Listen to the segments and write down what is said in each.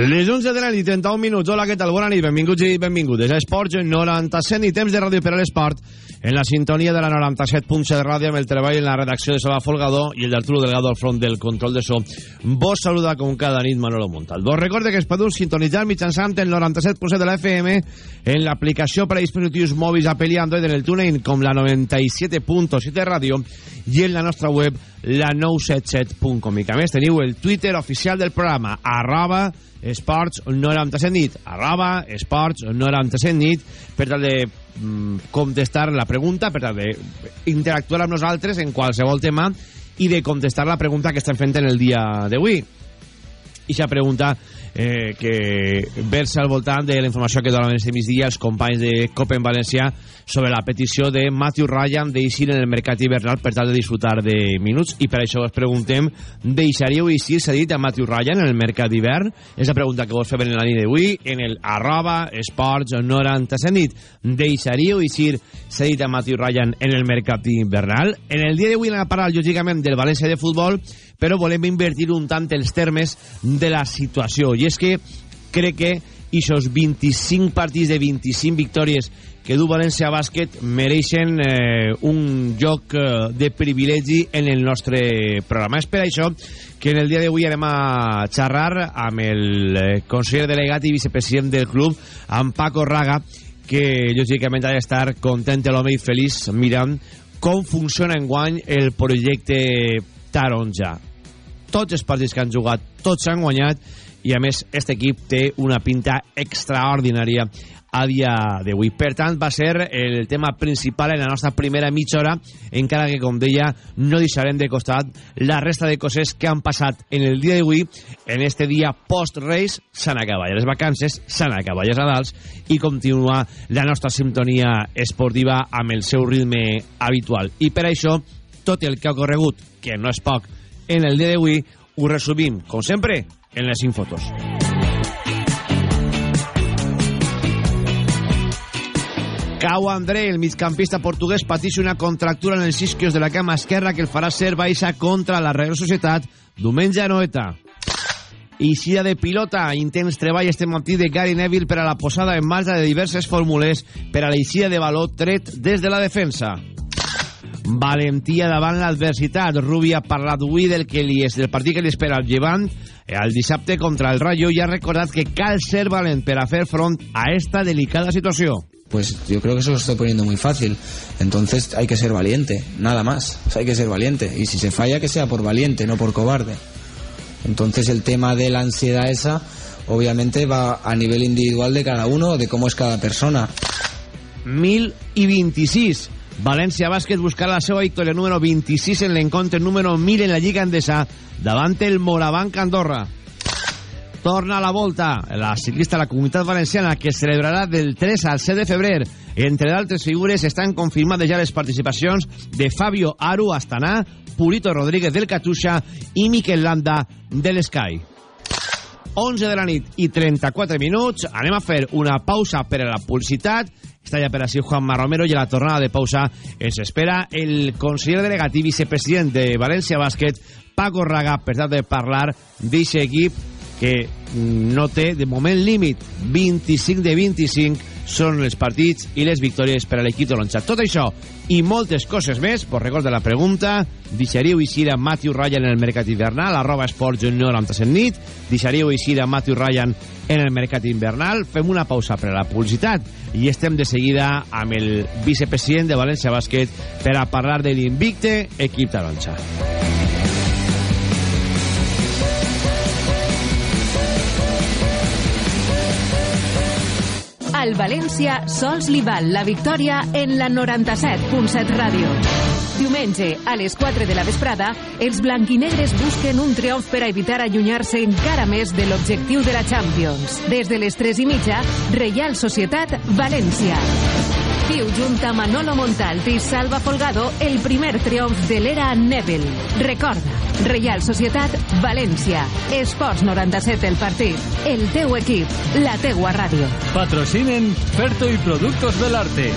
Les 11 de la nit, 31 minuts. Hola, què tal? Bona nit, benvinguts i benvingudes Esports 97 i temps de ràdio per a l'esport en la sintonia de la 97.7 de ràdio amb el treball en la redacció de Salva Folgador i el d'Arturo Delgado al front del control de so. Vos saluda com cada nit Manolo Montal. Vos recorde que es podeu sintonitzar mitjançant el 97.7 de la FM en l'aplicació per a dispositius mòbils Apple i Android en el TuneIn com la 97.7 de ràdio i en la nostra web la 977.com i a més teniu el Twitter oficial del programa arroba esports 97 nit arroba esports 97 nit per tal de mm, contestar la pregunta per tal de interactuar amb nosaltres en qualsevol tema i de contestar la pregunta que estem fent en el dia d'avui. I aquesta pregunta eh, que versa al voltant de la informació que donaven este migdia els companys de Copen Valencià sobre la petició de Matthew Ryan d'eixir en el mercat hivernal per tal de disfrutar de minuts i per això us preguntem deixaríeu eixir cedit a Matthew Ryan en el mercat d'hivern? És la pregunta que vos fem en la nit d'avui en el arroba esports 97 nit deixaríeu eixir cedit a Matthew Ryan en el mercat hivernal? En el dia d'avui anem a parlar lògicament del València de futbol però volem invertir un tant els termes de la situació. I és que crec que aquests 25 partits de 25 victòries que du València Bàsquet mereixen eh, un joc eh, de privilegi en el nostre programa. És per això que en el dia d'avui anem a xerrar amb el eh, conseller delegat i vicepresident del club, amb Paco Raga, que lògicament ha d'estar content l'home i feliç mirant com funciona en guany el projecte taronja tots els partits que han jugat, tots s'han guanyat i a més aquest equip té una pinta extraordinària a dia d'avui. Per tant, va ser el tema principal en la nostra primera mitja hora, encara que, com deia, no deixarem de costat la resta de coses que han passat en el dia d'avui, en este dia post-reis, s'han acabat les vacances, s'han acabat les Nadals, i continua la nostra sintonia esportiva amb el seu ritme habitual. I per això, tot el que ha ocorregut, que no és poc, en el dia d'avui, ho resumim, com sempre, en les 5 Cau André, el migcampista portuguès, pateix una contractura en els isquios de la cama esquerra que el farà ser baixa contra la Real Societat diumenge a Noeta. Eixida de pilota, intens treball este matí de Gary Neville per a la posada en marxa de diverses fórmules per a l'eixida de valor tret des de la defensa. Valentia davant l'adversitat. Rubi ha parlat avui del, que li és, del partit que li espera el llevant el dissabte contra el Rayo i ha recordat que cal ser valent per a fer front a esta delicada situació. Pues yo creo que eso lo estoy poniendo muy fácil. Entonces hay que ser valiente, nada más. Hay que ser valiente. Y si se falla, que sea por valiente, no por cobarde. Entonces el tema de la ansiedad esa, obviamente va a nivel individual de cada uno, de cómo es cada persona. 1026. València Bàsquet buscarà la seva victòria número 26 en l'encontre número 1000 en la Lliga Endesa davant el Morabanc Andorra. Torna a la volta la ciclista de la Comunitat Valenciana que celebrarà del 3 al 7 de febrer. Entre d'altres figures estan confirmades ja les participacions de Fabio Aru Astana, Purito Rodríguez del Catuxa i Miquel Landa de l'Sky. 11 de la nit i 34 minuts. Anem a fer una pausa per a la publicitat. Està ja per així Juanma Romero i a la tornada de pausa ens espera el conseller delegat i vicepresident de València Bàsquet, Paco Raga, per tal de parlar d'aquest equip que no té de moment límit 25 de 25 són els partits i les victòries per a l'equip taronja. Tot això i moltes coses més, vos recordo la pregunta, deixaríeu eixir a Matthew Ryan en el mercat hivernal, arroba esports 97 nit, deixaríeu eixir a Matthew Ryan en el mercat invernal, fem una pausa per a la publicitat i estem de seguida amb el vicepresident de València Bàsquet per a parlar de l'invicte equip taronja. Al València sols li val la victòria en la 97.7 ràdio. diumenge, a les 4 de la vesprada, els blanquinegres busquen un triomf per a evitar allunyar-se encara més de l'objectiu de la Champions. Des de les 3 i mitja, Reial Societat València. Viu junt a Manolo Montalt i Salva Folgado el primer triomf de l'era Neville. Recorda, Reial Societat València. Esports 97 el partit. El teu equip, la teua ràdio. Patrocinen Ferto y Productos del Arte.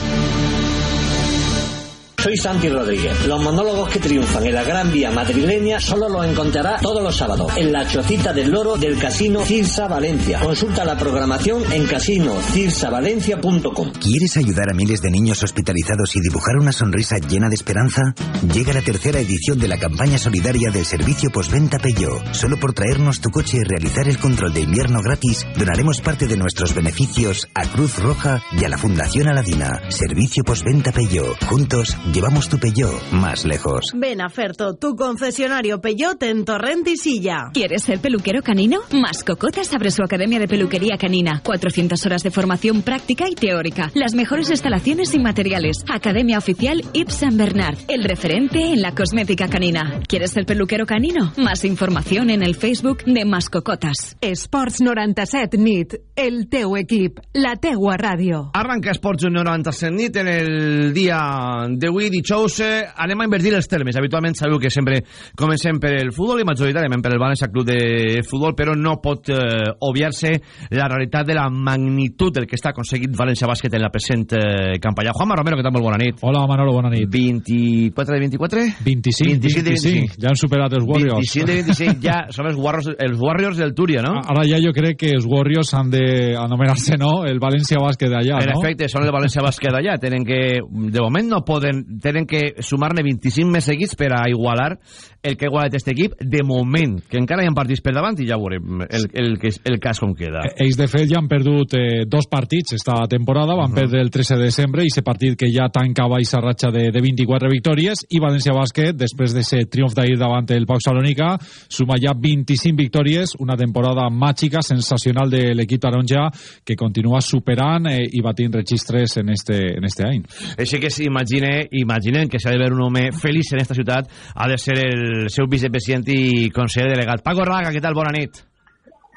Soy Santi Rodríguez. Los monólogos que triunfan en la Gran Vía madrileña solo los encontrará todos los sábados en la Chocita del Loro del Casino Cirsa Valencia. Consulta la programación en casinocirsavalencia.com. ¿Quieres ayudar a miles de niños hospitalizados y dibujar una sonrisa llena de esperanza? Llega la tercera edición de la campaña solidaria del servicio postventa Peugeot. Solo por traernos tu coche y realizar el control de invierno gratis, donaremos parte de nuestros beneficios a Cruz Roja y a la Fundación Aladina. Servicio postventa Peugeot. Juntos llevamos tu Peugeot más lejos. Ven a Ferto, tu concesionario Peugeot en Torrent y Silla. ¿Quieres ser peluquero canino? Mascocotas abre su academia de peluquería canina. 400 horas de formación práctica y teórica. Las mejores instalaciones y materiales. Academia oficial Yves Saint Bernard. El referente en la cosmética canina. ¿Quieres ser peluquero canino? Más información en el Facebook de Mascocotas. Esports 97 nit. El teu equip, la teua ràdio. Arranca Esports 97 nit en el dia d'avui, dijous. eh, Anem a invertir els termes. Habitualment sabeu que sempre comencem per el futbol i majoritàriament per el València Club de Futbol, però no pot eh, obviar-se la realitat de la magnitud del que està aconseguit València Bàsquet en la present eh, campanya. Juanma Romero, que tal? Molt bona nit. Hola, Manolo, bona nit. 24 de 24? 25, 25 de 25. Ja han superat els Warriors. 25 de 25, ja som els Warriors, els Warriors del Túria, no? Ara ja jo crec que els Warriors han de anomenar-se, no?, el València Bàsquet d'allà, en no? efecte, són el València Bàsquet d'allà. Tenen que, de moment no poden, tenen que sumar-ne 25 més seguits per a igualar el que ha igualat aquest equip de moment, que encara hi ha partits per davant i ja veurem el, el, el, el cas com queda. Eh, Ells, de fet, ja han perdut eh, dos partits esta temporada, van uh -huh. perdre el 13 de desembre, i ese partit que ja tancava aquesta ratxa de, de 24 victòries, i València Bàsquet, després d'aquest triomf d'ahir davant el Pau Salònica, suma ja 25 victòries, una temporada màgica, sensacional de l'equip taronja, que continua superant eh, i batint registres en este, en este any. Així que s'imagine, imaginen que s'ha de veure un home feliç en esta ciutat, ha de ser el seu vicepresident i conseller delegat. Paco Raga, què tal? Bona nit.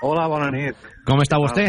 Hola, bona nit. Com està vostè?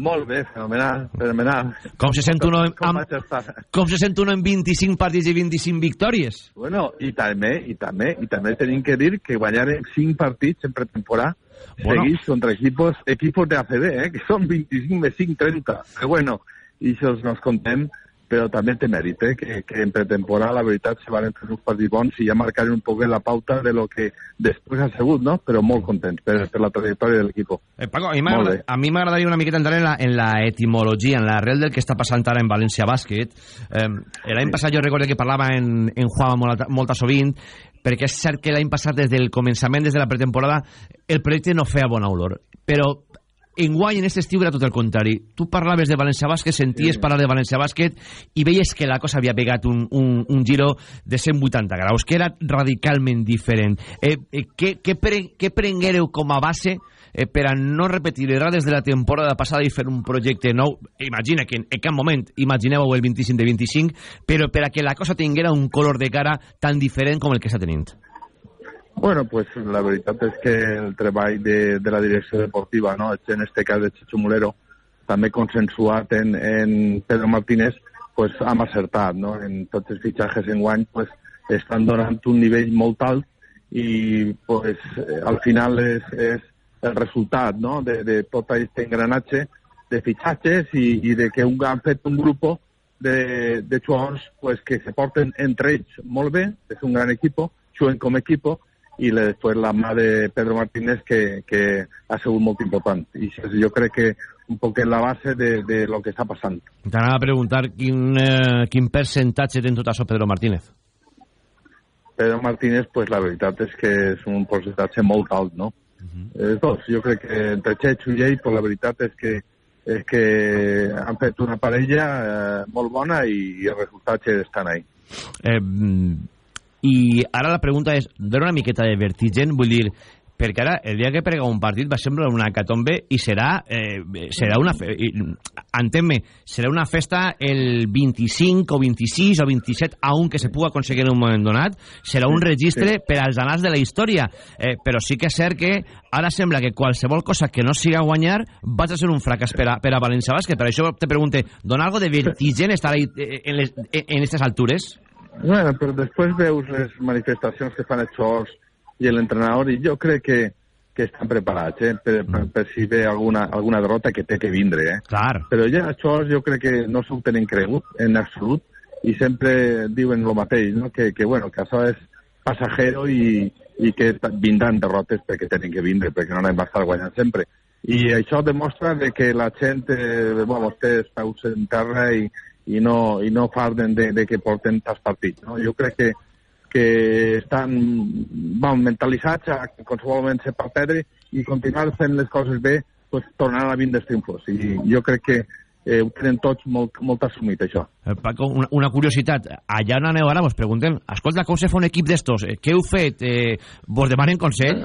Molt bé, fenomenal, fenomenal. Com se sent uno Com amb, estar? com se sent uno en 25 partits i 25 victòries? Bueno, i també, i també, i també tenim que dir que guanyarem 5 partits en pretemporada Bueno. seguits contra equipos, equipos de ACB, eh, que són 25 més 5, 30. Però bueno, i això nos contem, però també té mèrit, eh, que, que en pretemporada la veritat se van entre uns partits bons i ja marcarem un poc la pauta de lo que després ha sigut, no? Però molt contents per, per la trajectòria de l'equip. Eh, Paco, a mi Molt m'agradaria una miqueta entrar en la, en la etimologia, en l'arrel del que està passant ara en València Bàsquet. Eh, l'any passat jo recordo que parlava en, en Juan molta, molta sovint, perquè és cert que l'any passat, des del començament, des de la pretemporada, el projecte no feia bona olor. Però enguany, en aquest estiu, era tot el contrari. Tu parlaves de València Bàsquet, senties parlar de València Bàsquet i veies que la cosa havia pegat un, un, un giro de 180 graus, que era radicalment diferent. Eh, eh, què, què, pre, què prenguéreu com a base eh, per a no repetir errades de la temporada passada i fer un projecte nou? Imagina que en, en cap moment imagineu el 25 de 25, però per a que la cosa tinguera un color de cara tan diferent com el que està tenint. Bueno, pues la veritat és que el treball de, de la direcció deportiva, no? en este cas de Chicho Mulero, també consensuat en, en Pedro Martínez, pues hem acertat, no? En tots els fitxatges en guany, pues, estan donant un nivell molt alt i pues, al final és, és el resultat no? de, de tot aquest engranatge de fitxatges i, i de que un, han fet un grup de, de jugadors pues, que se porten entre ells molt bé, és un gran equip, juguen com equip i la, després la mà de Pedro Martínez que, que ha sigut molt important. I jo crec que un poc en la base de, de lo que està passant. T'anava a preguntar quin, eh, quin percentatge té en tot això Pedro Martínez. Pedro Martínez, pues la veritat és que és un percentatge molt alt, no? Uh -huh. Els dos, jo crec que entre Chechu i ell, pues la veritat és que és que han fet una parella eh, molt bona i, i els resultats estan ahí. Eh, I ara la pregunta és, dona una miqueta de vertigen? Vull dir, perquè ara el dia que prega un partit va semblar una catombe i serà, eh, serà una fe... entén-me, serà una festa el 25 o 26 o 27 aún que se pugui aconseguir en un moment donat serà un registre sí. per als anals de la història eh, però sí que és cert que ara sembla que qualsevol cosa que no siga guanyar va a ser un fracàs per a, per a València Bàsquet per això te pregunte, dona algo de vertigen estar ahí eh, en, estas altures? Bueno, però després veus les manifestacions que fan els xors i l'entrenador i jo crec que, que estan preparats eh, per, per, per si ve alguna, alguna derrota que té que vindre. Eh. Clar. Però ja això jo crec que no s'ho tenen cregut en absolut i sempre diuen el mateix, no? que, que, bueno, que això és passajero i, i que vindran derrotes perquè tenen que vindre, perquè no anem a estar guanyant sempre. I això demostra de que la gent eh, bueno, té els peus en terra i, i no, i no farden de, de que porten tants partits. No? Jo crec que, que estan bon, mentalitzats a que qualsevol moment se pot perdre i continuar fent les coses bé pues, tornar a vindre els triomfos. I jo crec que eh, ho tenen tots molt, molt assumit, això. Eh, Paco, una, una curiositat. Allà on aneu ara, vos preguntem, escolta, com se fa un equip d'estos? Eh, què heu fet? Eh, vos demanen consell?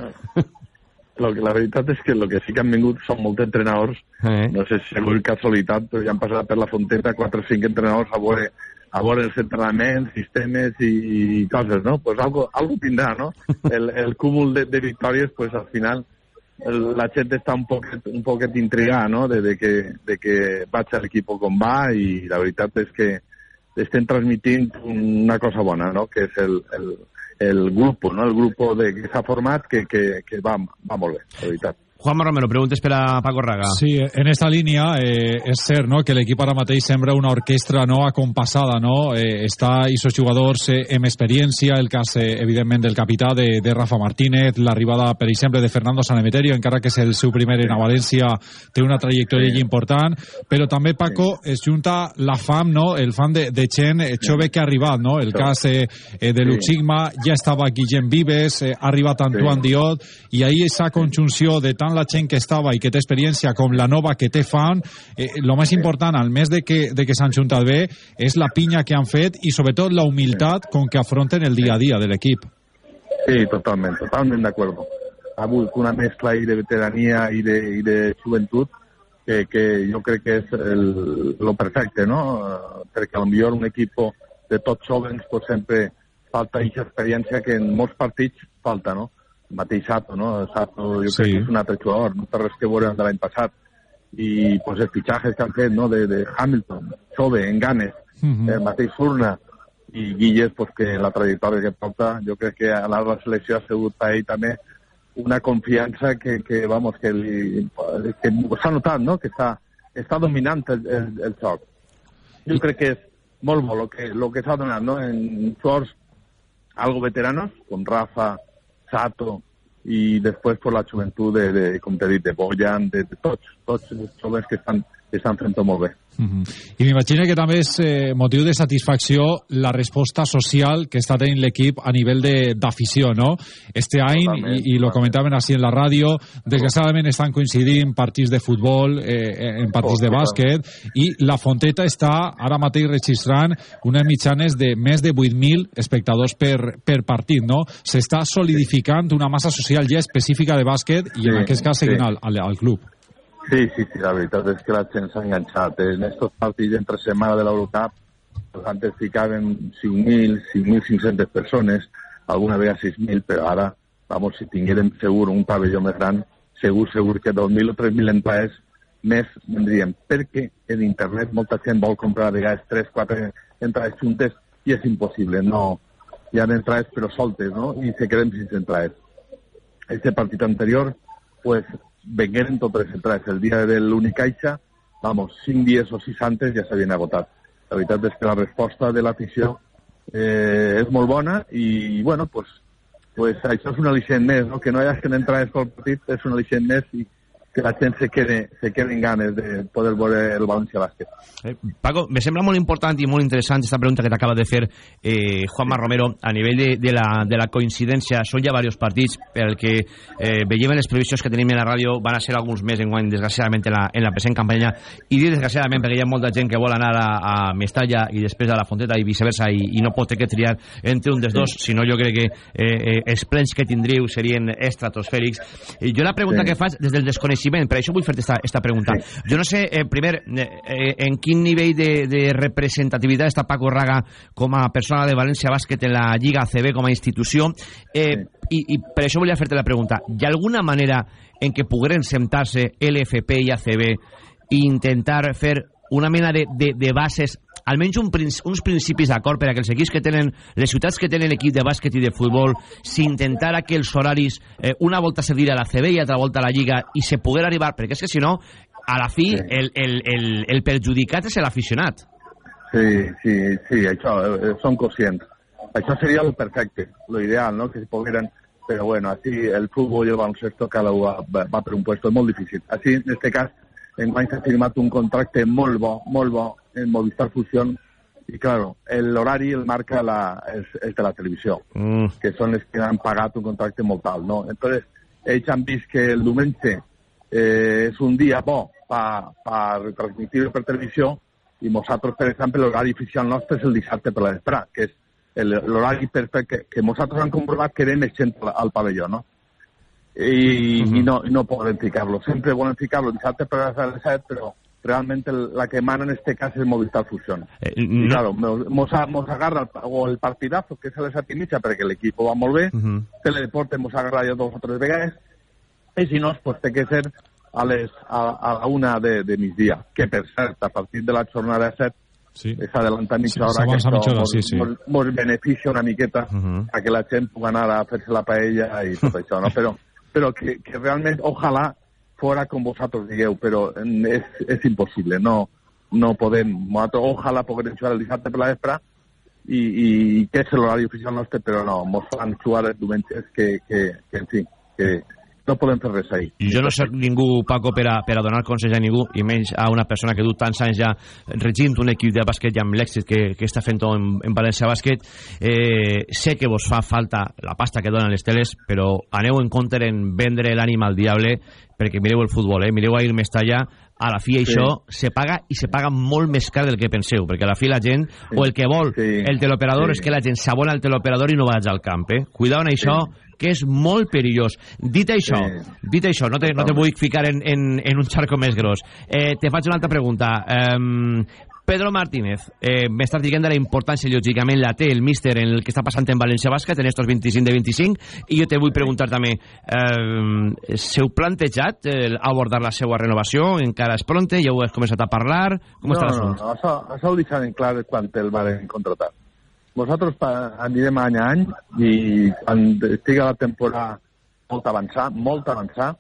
Lo que, la veritat és que el que sí que han vingut són molts entrenadors, eh. no sé si és casualitat, però ja han passat per la Fonteta 4 o 5 entrenadors a veure, a veure els entrenaments, sistemes i, i coses, no? Pues algo, algo tindrà, no? El, el cúmul de, de victòries, pues al final el, la gent està un poquet, un poquet intrigada, no? De, de, que, de que vaig a l'equip com va i la veritat és que estem transmitint una cosa bona, no? Que és el, el, el grupo, ¿no? El grupo de, que s'ha format que, que, que va, va molt bé. Juan Romero, preguntes per a Paco Raga. Sí, en esta línia eh, és cert no, que l'equip ara mateix sembra una orquestra no acompassada, no? Eh, està i sos jugadors eh, amb experiència, el cas, eh, evidentment, del capità de, de Rafa Martínez, l'arribada, per exemple, de Fernando Sanemeterio, encara que és el seu primer en a València, té una trajectòria sí. important, però també, Paco, es junta la fam, no? el fan de, de Chen, eh, Chove, que ha arribat, no? El cas eh, eh, de Luxigma, ja estava Guillem Vives, eh, ha arribat Antoine sí. Diot, i ahir aquesta conjunció de tant la gent que estava i que té experiència com la nova que té fan, eh, lo més important, al més de que, de que s'han juntat bé, és la pinya que han fet i sobretot la humilitat con que afronten el dia a dia de l'equip. Sí, totalment, totalment d'acord. Ha hagut una mescla de veterania i de, i de joventut que, que jo crec que és el, lo perfecte, no? Perquè potser un equip de tots jovens pues, sempre falta aquesta experiència que en molts partits falta, no? Mateix Sato, no? Sato jo sí. crec que és un altre jugador, no té res que veure de l'any passat. I pues, els fitxatges que han fet no? de, de Hamilton, Chove, Enganes, uh -huh. el mateix Furna i Guilles, pues, que la trajectòria que porta, jo crec que a la selecció ha sigut per ell també una confiança que, que vamos, que, li, que s'ha notat, no? que està, està dominant el, el, el joc. Jo crec que és molt bo el que, lo que s'ha donat no? en jugadors algo veteranos, com Rafa, Sato i després per la joventut de, de com t'he dit, de Boyan, de, de tots, tots els joves que estan, que estan fent molt bé. Uh -huh. I m'imagino que també és eh, motiu de satisfacció la resposta social que està tenint l'equip a nivell d'afició, no? Este any, i, i lo comentaven així en la ràdio, desgraciadament estan coincidint partits de futbol, eh, en partits de bàsquet, i la Fonteta està ara mateix registrant unes mitjanes de més de 8.000 espectadors per, per partit, no? S'està solidificant una massa social ja específica de bàsquet i en sí, aquest cas seguint sí. al, al, al club. Sí, sí, sí, la veritat és que la gent s'ha enganxat. En aquests partits entre setmana de l'Eurocup, antes ficaven 5.000, 5.500 persones, alguna vegada 6.000, però ara, vamos, si tinguérem segur un pavelló més gran, segur, segur que 2.000 o 3.000 entrades més vendríem, perquè en internet molta gent vol comprar a vegades 3, 4 entrades juntes i és impossible, no, hi ha entrades però soltes, no? I se queden sense entrades. Este partit anterior, pues vengueren totes les entrades. El dia de l'Unicaixa, vamos, cinc dies o sis antes ja s'havien agotat. La veritat és que la resposta de l'afició eh, és molt bona i, bueno, pues, pues això és un al·licient més, no? que no hi hagi entrades pel partit és un al·licient més i, que la gent se quede, se quede en ganes de poder veure el València Bàsquet. Eh, Paco, me sembla molt important i molt interessant aquesta pregunta que t'acaba de fer eh, Juanma Romero a nivell de, de, la, de la coincidència. Són ja diversos partits per el que eh, veiem en les previsions que tenim en la ràdio van a ser alguns més en guany, desgraciadament, en la, en la present campanya. I dic desgraciadament perquè hi ha molta gent que vol anar a, a Mestalla i després a la Fonteta i viceversa i, i no pot que triar entre un dels dos, sinó jo crec que eh, eh, els plens que tindríeu serien estratosfèrics. I jo la pregunta Sí. que faig des del desconeixement, per això vull fer-te esta, esta pregunta. Jo no sé, eh, primer, eh, eh, en quin nivell de, de representativitat està Paco Raga com a persona de València Bàsquet en la Lliga ACB com a institució, eh, i, i per això volia fer-te la pregunta. Hi ha alguna manera en què pogueren sentar-se LFP i ACB i intentar fer una mena de, de, de bases almenys un, uns principis d'acord per a que els equips que tenen, les ciutats que tenen equip de bàsquet i de futbol, s'intentara que els horaris, eh, una volta servir a la CB i altra volta a la Lliga, i se poguera arribar, perquè és que si no, a la fi, el, el, el, el perjudicat és l'aficionat. Sí, sí, sí, això, eh, són conscients. Això seria el perfecte, lo ideal, ¿no? Que si pogueren, pero bueno, así el fútbol y el baloncesto cada uno va, va, va per un puesto, molt difícil. Así, en este cas, en Guany s'ha firmat un contracte molt bo, molt bo, en Movistar Fusión, i claro, l'horari el marca la, és, és de la televisió, Mm. que són els que han pagat un contracte molt alt, no? Entonces, ells han vist que el diumenge eh, és un dia bo per pa retransmitir per televisió i nosaltres, per exemple, l'horari oficial nostre és el dissabte per la vesprà, que és el- l'horari perfecte que nosaltres hem comprovat que era més gent al, al pavelló, no? I, i no, i no poden ficar-lo. Sempre volen ficar-lo dissabte per les 7, però realment el, la que mana en este cas és Movistar Fusión. Eh, Y no- claro, mos, mos a- mos agarra el, o el partidazo, que és a les 7 i mitja, perquè l'equip va molt bé, Mhm. Teledeporte mos agarra ja dos o tres vegades, i si no, pues té que ser a, les, a, a la una de, de migdia, que per cert, a partir de la jornada 7 Sí. és adelantar mitja Sí, hora, que s'avança això mitja hora, mos, sí, sí. mos, mos beneficia una miqueta Mhm. a que la gent pugui anar a fer-se la paella i tot això, no? Però, però que, que realment, ojalà fora com vosaltres digueu, però mm, és, és impossible, no, no podem. Nosaltres, ojalà poguem jugar el dissabte per la vespre i, i que és l'horari oficial nostre, però no, mos fan jugar els diumenges que, que, que en fi, que no podem fer res ahí. Jo no soc ningú, Paco, per a, per a donar consell a ningú, i menys a una persona que du tants anys ja regint un equip de bàsquet i amb l'èxit que, que està fent en, en València Bàsquet. Eh, sé que vos fa falta la pasta que donen les teles, però aneu en compte en vendre l'ànima al diable, perquè mireu el futbol, eh? mireu a ir Mestalla, a la fi Sí. això se paga i se paga molt més car del que penseu, perquè a la fi la gent, o el que vol Sí. el teleoperador Sí. és que la gent s'abona al teleoperador i no vaig al camp, eh? Cuidao en això, que és molt perillós. Dit això, Sí. dit això, no te, no te vull ficar en, en, en un xarco més gros. Eh, te faig una altra pregunta. Eh, Pedro Martínez, eh, m'estàs dient de la importància, lògicament, la té el míster en el que està passant en València Bàsquet, en estos 25 de 25, i jo te vull preguntar també, eh, s'heu plantejat eh, abordar la seva renovació? Encara és pronte? Ja ho has començat a parlar? Com no, està no, l'assumpte? no, això, això ho deixarem clar quan el van contratar. Nosaltres pa, anirem any a any i quan estigui la temporada molt avançada, molt avançada,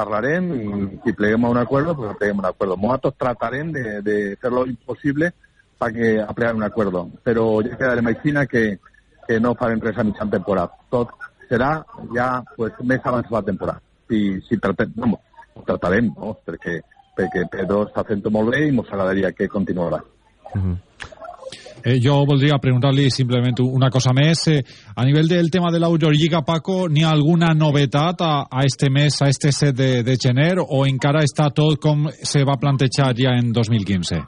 parlarem i si pleguem a un acuerdo, pues pleguem a un acuerdo. Nosotros tratarem de, de fer lo imposible para que a plegar un acuerdo, però ja quedarem així que, que no farem res a mitjan temporada. Tot serà ja pues, més abans la temporada. Si, si tratem, no, ho tratarem, no? perquè, perquè Pedro està fent molt bé i ens que continuarà. Eh, jo voldria preguntar-li simplement una cosa més. Eh, a nivell del tema de l'Eurolliga, Paco, n'hi ha alguna novetat a, a este mes, a este set de, de gener, o encara està tot com se va plantejar ja en 2015?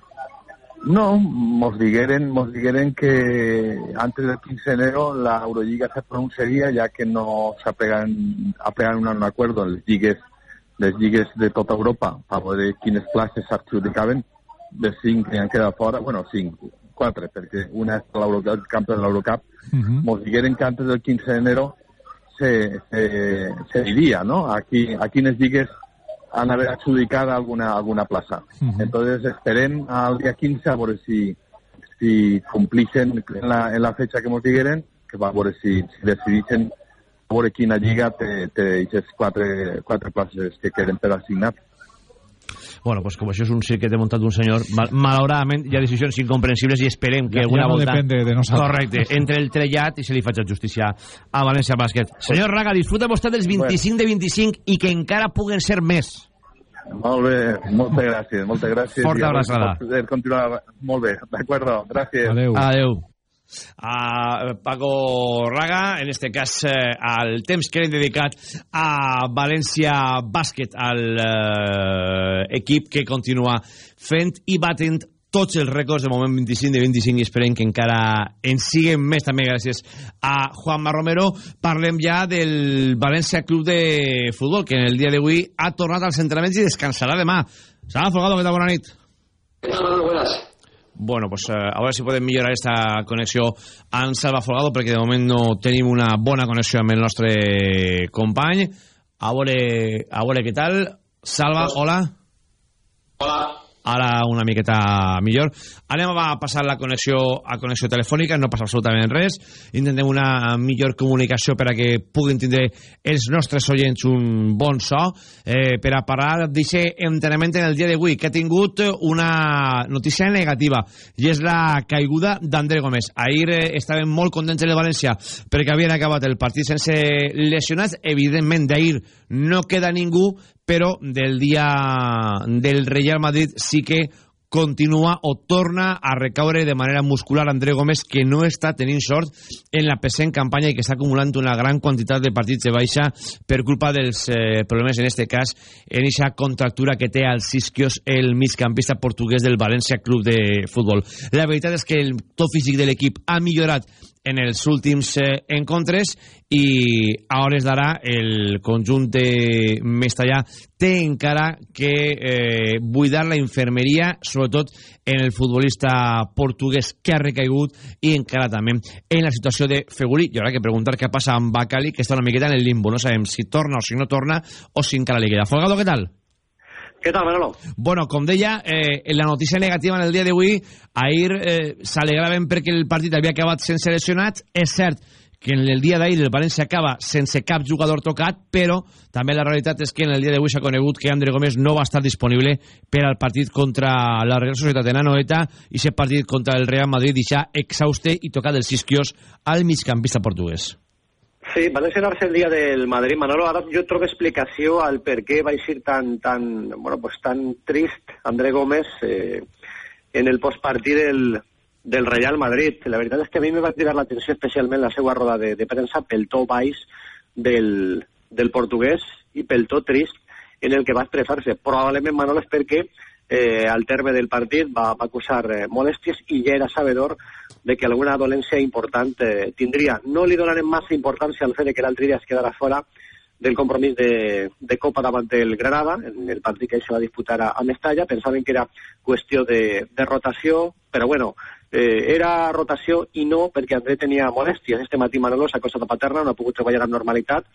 No, nos digueren que antes del 15 de enero la Euroliga se pronunciaría ya que no se apegan, apegan un, un acuerdo les lligues, les lligues de tota Europa a veure quines places s'adjudicaven de cinc que han quedat fora, bueno, cinc, quatre, perquè una és l'Eurocup, el camp de l'Eurocup, Mhm. nos dijeron que antes del 15 de enero se, se, se diría, ¿no? Aquí, a quienes lligues han haver adjudicada alguna, alguna plaza. Ujú. Entonces esperem al día 15 a veure si, si complixen en la, en la fecha que ens digueren, que va a veure si, si decidixen a veure quina lliga té, té aquestes quatre, quatre places que queden per assignar. Bueno, pues com això és un circ que té muntat un senyor, mal, malauradament hi ha decisions incomprensibles i esperem que Ja- alguna ja no volta... depende de nosaltres. Correcte, entre el trellat i se li faci justícia a València Bàsquet. Senyor Raga, disfruta vostè dels 25 de 25 i que encara puguen ser més. Molt bé, moltes gràcies, moltes gràcies. Forta a abraçada. Continuar molt bé, d'acord, gràcies. Adeu. Adeu. A Paco Raga, en este cas eh, al temps que hem dedicat a València Bàsquet, al eh, equip que continua fent i batent tots els rècords de moment 25 de 25 i esperem que encara en siguen més. També gràcies a Juanma Romero. Parlem ja del València Club de Futbol que en el dia d'avui ha tornat als entrenaments i descansarà demà. Salva Folgado, què tal? Bona nit Bueno, pues eh, a veure si podem millorar esta connexió amb Salva Folgado perquè de moment no tenim una bona connexió amb el nostre company. A veure, a tal Salva, hola. Hola. Ara una miqueta millor. Anem a passar la connexió a connexió telefònica, no passa absolutament res. Intentem una millor comunicació per a que puguin tindre els nostres oients un bon so, eh, per a parlar d'aquest entrenament en el dia d'avui, que ha tingut una notícia negativa, i és la caiguda d'André Gómez. Ahir eh, estaven molt contents en el València perquè havien acabat el partit sense lesionats. Evidentment, d'ahir no queda ningú, però del dia del Real Madrid sí que continua o torna a recaure de manera muscular André Gómez que no està tenint sort en la present campanya i que està acumulant una gran quantitat de partits de baixa per culpa dels eh, problemes en este cas en aquesta contractura que té als isquios el migcampista portuguès del València Club de Futbol. La veritat és que el to físic de l'equip ha millorat en els últims eh, encontres i a hores d'ara el conjunt de Mestallà té encara que eh, buidar la infermeria, sobretot en el futbolista portuguès que ha recaigut i encara també en la situació de Fegulí. I haurà que preguntar què passa amb Bacali, que està una miqueta en el limbo. No sabem si torna o si no torna o si encara li queda. Folgado, què tal? Què tal, Manolo? Bueno, com deia, eh, la notícia negativa en el dia d'avui, ahir eh, s'alegraven perquè el partit havia acabat sense lesionats. És cert que en el dia d'ahir el València acaba sense cap jugador tocat, però també la realitat és que en el dia d'avui s'ha conegut que André Gómez no va estar disponible per al partit contra la Real Societat de Nanoeta i aquest partit contra el Real Madrid deixa exhauste i tocat dels isquios al migcampista portuguès. Sí, va lesionar-se el dia del Madrid. Manolo, ara jo trobo explicació al per què va ser tan, tan, bueno, pues tan trist André Gómez eh, en el postpartit del, del Real Madrid. La veritat és que a mi me va cridar l'atenció especialment la seva roda de, de premsa pel to baix del, del portuguès i pel to trist en el que va expressar-se. Probablement, Manolo, és perquè eh, al terme del partit va, va acusar eh, molèsties i ja era sabedor de que alguna dolència important eh, tindria. No li donarem massa importància al fet que l'altre dia es quedarà fora del compromís de, de Copa davant del Granada, en el partit que se va disputar a, a Mestalla, pensaven que era qüestió de, de rotació, però bueno, eh, era rotació i no perquè André tenia molèsties. Este matí Manolo s'ha acostat a Paterna, no ha pogut treballar amb normalitat,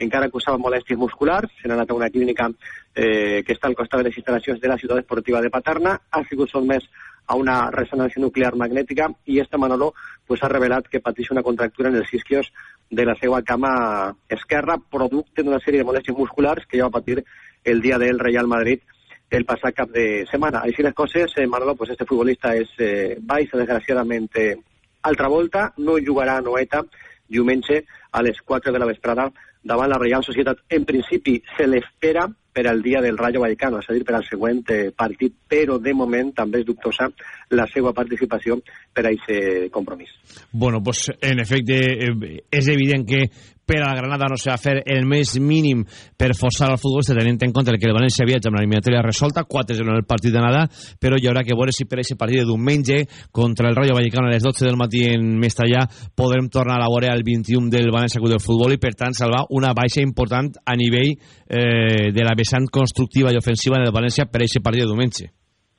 encara acusava molèsties musculars, se n'ha anat a una clínica eh, que està al costat de les instal·lacions de la ciutat esportiva de Paterna, ha sigut sotmès a una resonància nuclear magnètica i este Manolo pues, ha revelat que pateix una contractura en els isquios de la seva cama esquerra, producte d'una sèrie de molèsties musculars que ja va patir el dia del Real Madrid el passat cap de setmana. Així les coses, eh, Manolo, pues este futbolista és eh, baixa, desgraciadament, eh, altra volta, no jugarà a Noeta diumenge a les 4 de la vesprada davant la Real Societat. En principi se l'espera per al dia del Rayo Vallecano, és a dir, per al següent eh, partit, però de moment també és dubtosa la seva participació per a aquest compromís. Bueno, pues en efecte eh, és evident que per a la Granada no s'ha va fer el més mínim per forçar al futbolista tenint en compte que el València viatja amb l'eliminatòria resolta 4-0 en el partit d'anada però hi haurà que veure si per aquest partit de diumenge contra el Rayo Vallecano a les 12 del matí en Mestallà podrem tornar a la vora el 21 del València Club de Futbol i per tant salvar una baixa important a nivell eh, de la vessant constructiva i ofensiva en el València per aquest partit de diumenge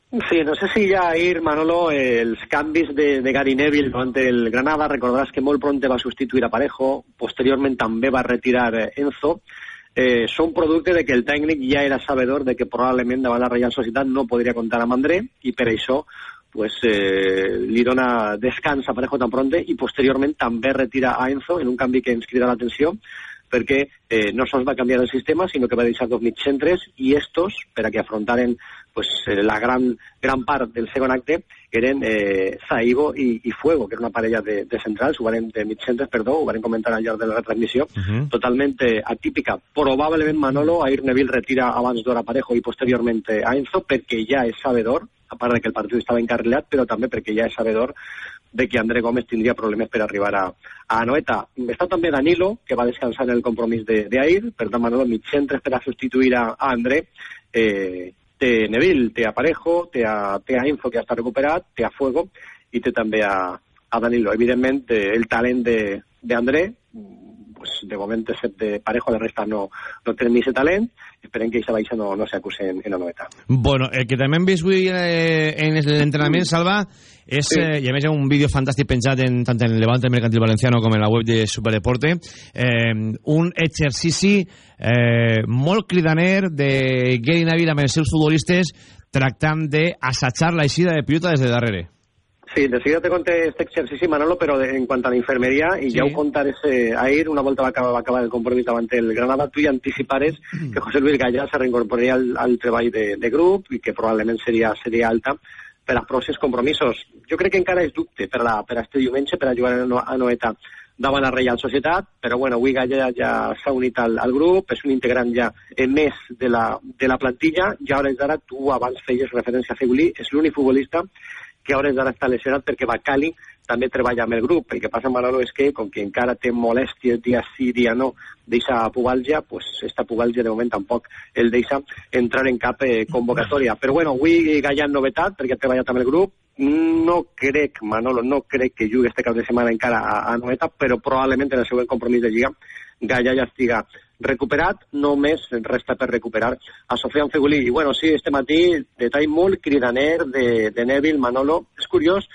Sí, no sé si ja ahir, Manolo, eh, els canvis de, de Gary Neville davant el Granada, recordaràs que molt pront va substituir a Parejo, posteriorment també va retirar eh, Enzo, eh, són producte de que el tècnic ja era sabedor de que probablement davant la Reial Societat no podria comptar amb André i per això pues, eh, li dona descans a Parejo tan pronte i posteriorment també retira a Enzo en un canvi que ens crida l'atenció perquè eh, no sols va canviar el sistema, sinó que va deixar dos mitcentres i estos, per a que afrontaren pues, eh, la gran, gran part del segon acte, eren eh, Zaigo i, i Fuego, que era una parella de, de centrals, ho varen, de mitcentres, perdó, ho varen comentar al llarg de la retransmissió, uh -huh. totalment eh, atípica. Probablement Manolo, Air Neville retira abans d'hora Parejo i posteriorment a Enzo, perquè ja és sabedor, a part de que el partit estava encarrilat, però també perquè ja és sabedor de que André Gómez tindria problemes per arribar a, a Anoeta. Està també Danilo, que va descansar en el compromís d'Air, per tant Manolo mig centres per a substituir a, a André. Eh, té Neville, té a Parejo, té a, té a Info, que ja està recuperat, té a Fuego, i té també a, a Danilo. Evidentment, el talent d'André, pues, de moment, excepte Parejo, de resta no, no tenen ni ese talent, esperem que aquesta baixa no, no s'acuse en, en la novetat. Bueno, el que també hem vist avui eh, en l'entrenament, Salva, és, sí. eh, i a més hi ha un vídeo fantàstic penjat en, tant en el Levante Mercantil Valenciano com en la web de Superdeporte, eh, un exercici eh, molt cridaner de Gary Nabil amb els seus futbolistes tractant d'assatjar la eixida de pilota des de darrere. Sí, de seguida te conté este exercici, Manolo, però de, en quant a la infermeria, i sí. ja ho contaré ahir, una volta va acabar, va acabar el compromís davant el Granada, tu ja anticipares mm. que José Luis Gallà se reincorporaria al, al treball de, de grup i que probablement seria, seria alta per als pròxims compromisos. Jo crec que encara és dubte per, la, per este diumenge, per a jugar a Noeta davant la Reial Societat, però bueno, avui Gallà ja s'ha unit al, al grup, és un integrant ja més de la, de la plantilla, i a hores d'ara tu abans feies referència a Fegulí, és l'únic futbolista que a hores d'ara està lesionat perquè Bacali també treballa amb el grup. El que passa, Manolo, és que, com que encara té molèsties dia sí, dia no, deixa pubalgia, pues esta pubalgia de moment tampoc el deixa entrar en cap eh, convocatòria. Però bueno, avui Gaia novetat, perquè ha treballat amb el grup, no crec, Manolo, no crec que jugui este cap de setmana encara a, a Noeta, però probablement en el següent compromís de Lliga Gaia ja estiga recuperat, només resta per recuperar a Sofía Fegulí. I bueno, sí, este matí, detall molt cridaner de, de Neville, Manolo. És curiós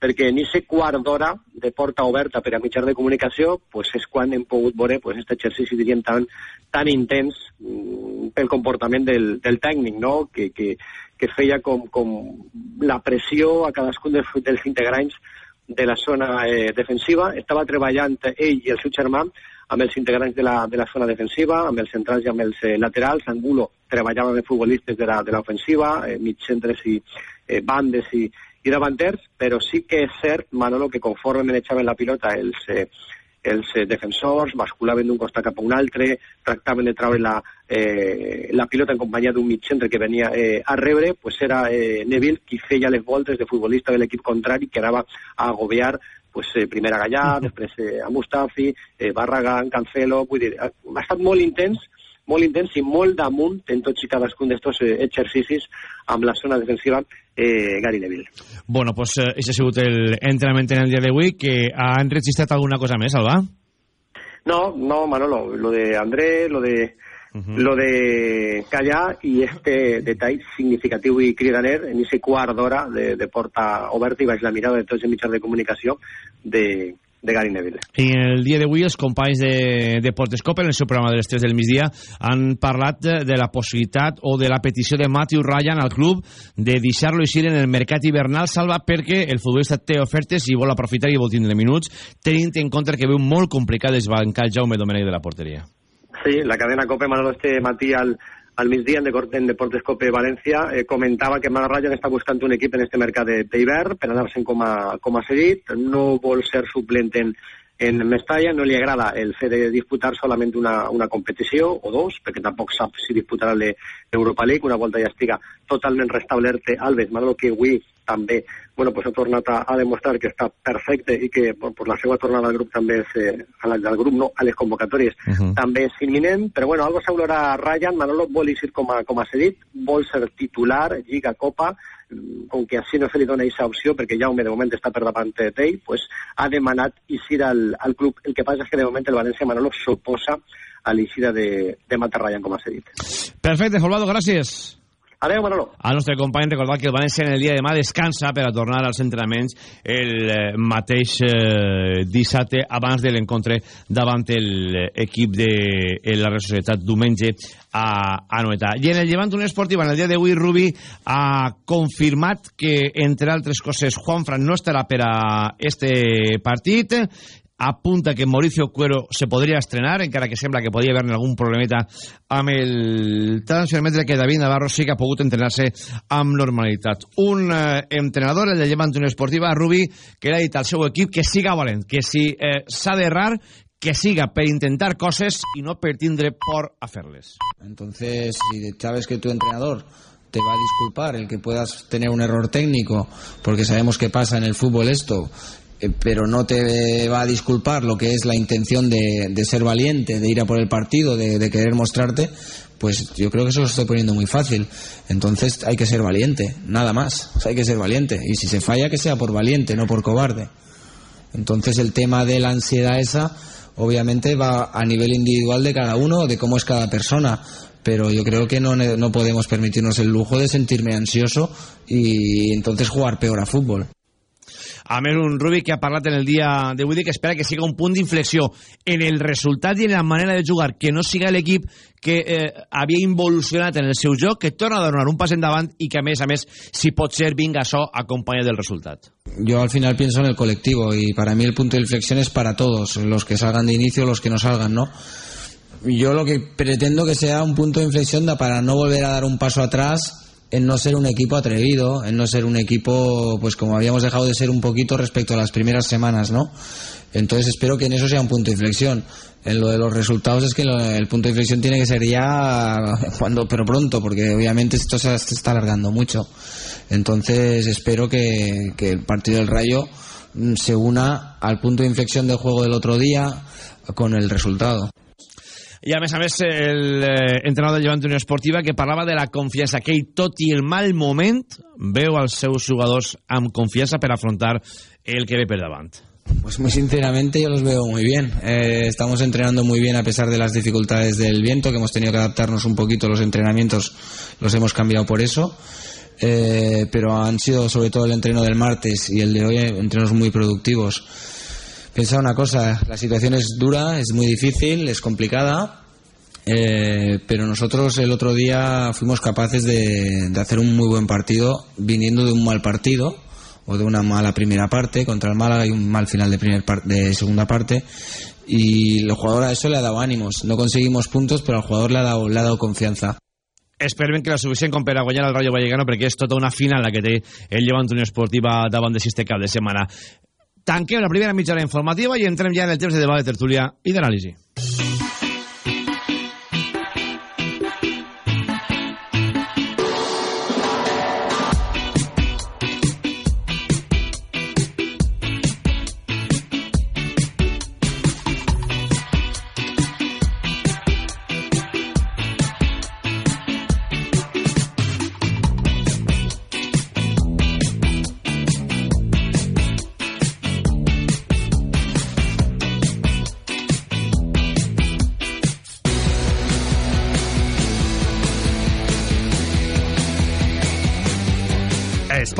perquè en aquest quart d'hora de porta oberta per a mitjà de comunicació pues és quan hem pogut veure pues, este exercici, diríem, tan, tan intens mm, pel comportament del, del tècnic, no? que, que, que feia com, com la pressió a cadascun dels, dels integrants de la zona eh, defensiva. Estava treballant ell i el seu germà amb els integrants de la, de la zona defensiva, amb els centrals i amb els eh, laterals. Angulo treballava amb futbolistes de l'ofensiva, eh, mitcentres i eh, bandes i, i davanters, però sí que és cert, Manolo, que conforme manejaven la pilota els, eh, els eh, defensors, basculaven d'un costat cap a un altre, tractaven de treure la, eh, la pilota en companyia d'un mitcentre que venia eh, a rebre, pues era eh, Neville qui feia les voltes de futbolista de l'equip contrari que anava a agobiar pues, eh, primer a Gallà, després eh, a Mustafi, eh, Barragán, Cancelo, vull dir, ha, ha estat molt intens, molt intens i molt damunt en tots i cadascun d'estos eh, exercicis amb la zona defensiva eh, Gary Neville. Bueno, pues eh, ha sigut l'entrenament en el dia d'avui, que ha enregistrat alguna cosa més, Alba? No, no, Manolo, lo de André, lo de Uh -huh. Lo de Callà i este detall significatiu i cridaner en aquest quart d'hora de, de porta oberta i baix la mirada de tots els mitjans de comunicació de, de Gary Neville. I en el dia d'avui els companys de, de Portescope, en el seu programa de les 3 del migdia, han parlat de, de la possibilitat o de la petició de Matthew Ryan al club de deixar-lo eixir en el mercat hivernal, salva perquè el futbolista té ofertes i vol aprofitar i vol tindre minuts, tenint en compte que veu molt complicat desbancar Jaume Domènech de la porteria. Sí, la cadena COPE, Manolo, este matí al, al migdia en, de, en Deportes COPE València eh, comentava que Manolo Ryan està buscant un equip en este mercat d'hivern per anar-se'n com, a, com a seguit, no vol ser suplent en, en Mestalla, no li agrada el fet de disputar solament una, una competició o dos, perquè tampoc sap si disputarà l'Europa League, una volta ja estiga totalment restablert Alves, Manolo que avui també bueno, pues ha tornat a, a demostrar que està perfecte i que per, per la seva tornada al grup també és, eh, a la, al grup no, a les convocatòries uh -huh. també és imminent, però bueno, algo s'haurà Ryan, Manolo vol eixir com a, com a cedit, vol ser titular, Lliga, Copa, mm, com que així no se li dona aquesta opció perquè Jaume de moment està per davant d'ell, pues, ha demanat eixir al, al club. El que passa és que de moment el València Manolo s'oposa a l'eixida de, de Mata Ryan com a cedit. Perfecte, Jolvado, gràcies. Adéu, Manolo. Al nostre company, recordar que el València en el dia de demà descansa per a tornar als entrenaments el eh, mateix eh, dissabte abans de l'encontre davant l'equip de la Real Societat diumenge a, a Noeta. I en el llevant un esportiu, en el dia d'avui, Rubi ha confirmat que, entre altres coses, Juan Fran no estarà per a este partit apunta que Mauricio Cuero se podria estrenar, encara que sembla que podia haver algun problemeta amb el transfer, mentre que David Navarro sí que ha pogut entrenar-se amb normalitat. Un eh, entrenador, el de Llevant Unió Esportiva, Rubi, que ha dit al seu equip que siga valent, que si eh, s'ha d'errar, que siga per intentar coses i no per tindre por a fer-les. Entonces, si sabes que tu entrenador te va a disculpar el que puedas tener un error técnico, porque sabemos que pasa en el fútbol esto, pero no te va a disculpar lo que es la intención de, de ser valiente, de ir a por el partido, de, querer mostrarte, pues yo creo que eso lo estoy poniendo muy fácil. Entonces hay que ser valiente, nada más. Hay que ser valiente. Y si se falla, que sea por valiente, no por cobarde. Entonces el tema de la ansiedad esa, obviamente va a nivel individual de cada uno, de cómo es cada persona. Pero yo creo que no, no podemos permitirnos el lujo de sentirme ansioso y entonces jugar peor a fútbol. A més, un Rubi que ha parlat en el dia d'avui que espera que siga un punt d'inflexió en el resultat i en la manera de jugar, que no siga l'equip que eh, havia involucionat en el seu joc, que torna a donar un pas endavant i que, a més a més, si pot ser, vinga això acompanyat del resultat. Yo al final pienso en el colectivo y para mí el punto de inflexión es para todos, los que salgan de inicio, los que no salgan, ¿no? Yo lo que pretendo que sea un punto de inflexión para no volver a dar un paso atrás en no ser un equipo atrevido, en no ser un equipo, pues como habíamos dejado de ser un poquito respecto a las primeras semanas, ¿no? Entonces espero que en eso sea un punto de inflexión. En lo de los resultados es que el punto de inflexión tiene que ser ya cuando, pero pronto, porque obviamente esto se, se está alargando mucho. Entonces espero que, que el partido del Rayo se una al punto de inflexión del juego del otro día con el resultado. I a més a més el eh, del Llevant Unió Esportiva que parlava de la confiança que ell tot i el mal moment veu als seus jugadors amb confiança per afrontar el que ve per davant Pues muy sinceramente yo los veo muy bien. Eh, estamos entrenando muy bien a pesar de las dificultades del viento, que hemos tenido que adaptarnos un poquito. Los entrenamientos los hemos cambiado por eso. Eh, pero han sido sobre todo el entreno del martes y el de hoy entrenos muy productivos. Pensar una cosa, la situación es dura, es muy difícil, es complicada, eh, pero nosotros el otro día fuimos capaces de, de, hacer un muy buen partido viniendo de un mal partido o de una mala primera parte contra el Málaga y un mal final de, primer par de segunda parte y el jugador a eso le ha dado ánimos. No conseguimos puntos, pero al jugador le ha dado, le ha dado confianza. esperem que la suficient com per a guanyar el Rayo Vallecano perquè és tota una final la que té el Llevant Unió Esportiva davant de este cap de setmana tanquem la primera mitja hora informativa i entrem ja en el temps de debat de tertúlia i d'anàlisi.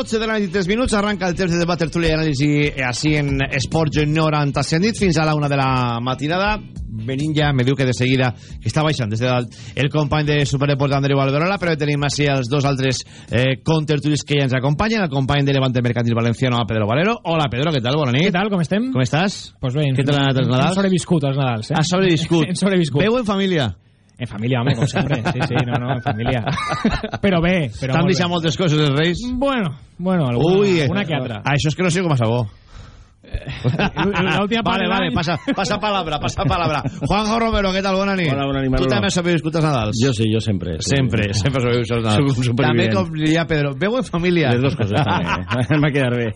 12 de la nit i 3 minuts arranca el temps de debat, tertúlia i anàlisi així en Esports 97 nit fins a la una de la matinada. Venint ja, me diu que de seguida que està baixant des de dalt el company de Superdeport Andreu Alberola, però tenim així els dos altres eh, contertulis que ja ens acompanyen, el company de Levante Mercantil Valenciano, Pedro Valero. Hola, Pedro, què tal? Bona nit. Què tal, com estem? Com estàs? Pues bé, què tal han anat els Nadals? Hem sobreviscut els Nadals, eh? Has sobreviscut. Hem sobreviscut. Veu en família? En família, home, com sempre. Sí, sí, no, no, en família. però bé, però T'han deixat moltes coses, els Reis? Bueno, bueno, alguna, Ui, alguna que altra. Això és que no sé com a sabó. La última vale, parte vale, del pasa, pasa palabra, pasa palabra. Juanjo Romero, què tal? Bona nit. Hola, bona nit, Tu també has sobreviscut els Nadals? Jo sí, jo sempre. sí. Sempre, sempre sobreviscut els Nadals. Soc un supervivent. També com diria Pedro, veu en família. Les dues coses també. eh? M'ha quedat bé.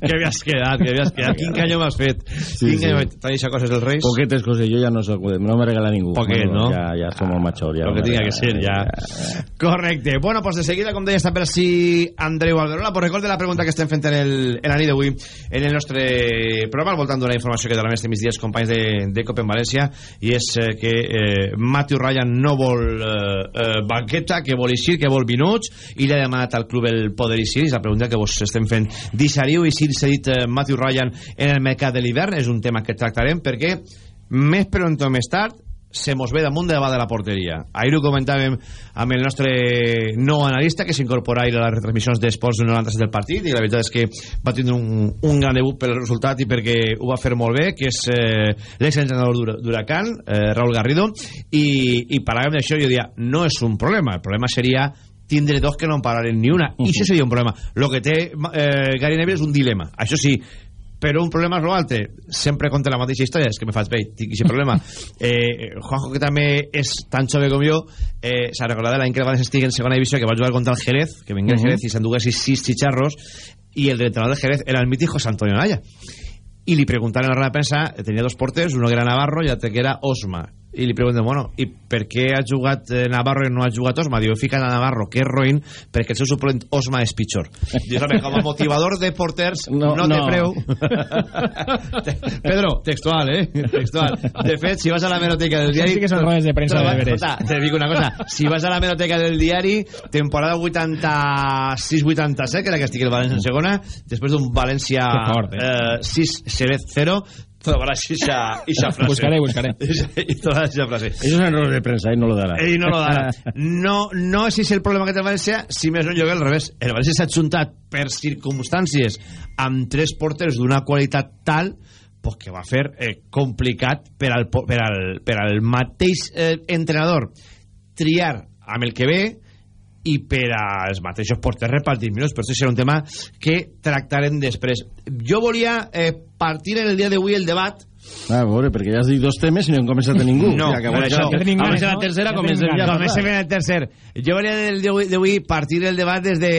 que havies quedat, que havies quedat. Quin canyó m'has fet? Sí, Quin canyó sí. m'has fet? T'ha deixat coses dels Reis? Poquetes coses, jo ja no soc, no me regala ningú. Poquet, Bueno, no? Ja, ja som molt major. Ja Lo no que tinga que ser, ja. Correcte. Bueno, pues de seguida, com deia, està per si Andreu Alberola. Pues recorde la pregunta que estem fent en, el, en la nit d'avui en el nostre programa, al voltant d'una informació que donen este migdia els companys de, de Copa en València, i és eh, que eh, Matthew Ryan no vol eh, eh, banqueta, que vol eixir, que vol minuts, i li ha demanat al club el poder eixir, és la pregunta que vos estem fent. Deixaríeu eixir cedit eh, Matthew Ryan en el mercat de l'hivern? És un tema que tractarem, perquè més pronto o més tard se mos ve damunt de davant de la porteria. Ahir ho comentàvem amb el nostre nou analista que s'incorpora a les retransmissions d'esports del 97 del partit i la veritat és que va tindre un, un gran debut pel resultat i perquè ho va fer molt bé que és eh, l'exentrenador d'Hura- d'Huracan eh, Raúl Garrido i, i parlàvem d'això i jo dia no és un problema, el problema seria tindre dos que no en pararen ni una. I això seria un problema. El que té eh, Gary Neville és un dilema. Això sí, però un problema és l'altre sempre conta la mateixa història és que me faig bé, tinc aquest problema. Eh, Juanjo que també és tan jove com jo eh, s'ha recordat l'any que el València estigui en segona divisió que va jugar contra el Jerez que vingué el Mhm. Jerez i s'endugués sis xicharros i el entrenador del Jerez era el mític José Antonio Naya i li preguntaven a la roda de premsa tenia dos porters, uno que era Navarro i l'altre que era Osma i li pregunten, bueno, i per què ha jugat eh, Navarro i no ha jugat Osma? Diu, fica a Navarro, que és roïn, perquè el seu suplent Osma és pitjor. Dius, home, com a motivador de porters no, No, no, no. preu. Pedro, textual, eh? Textual. De fet, si vas a la meroteca del diari... sí que són rodes de premsa de veres. te dic una cosa, si vas a la meroteca del diari, temporada 86-87, que era que estic el València en segona, després d'un València fort, eh, 6-0, trobaràs ixa, ixa frase. Buscaré, buscaré. I trobaràs ixa frase. Eso es un error de prensa, ell no lo darà. Ell no lo darà. No, no és el problema que té el València, si més no jo que al revés. El València s'ha adjuntat per circumstàncies amb tres porters d'una qualitat tal pues, que va fer eh, complicat per al, per al, per al mateix eh, entrenador triar amb el que ve i per als mateixos porters repartir minuts, però això serà un tema que tractarem després. Jo volia eh, partir en el dia d'avui el debat Ah, a veure, perquè ja has dit dos temes i no hem començat a ningú. No, ja, que per això. ja la tercera, comencem ja. a Comencem en el tercer. Jo volia del d'avui- d'avui partir el debat des de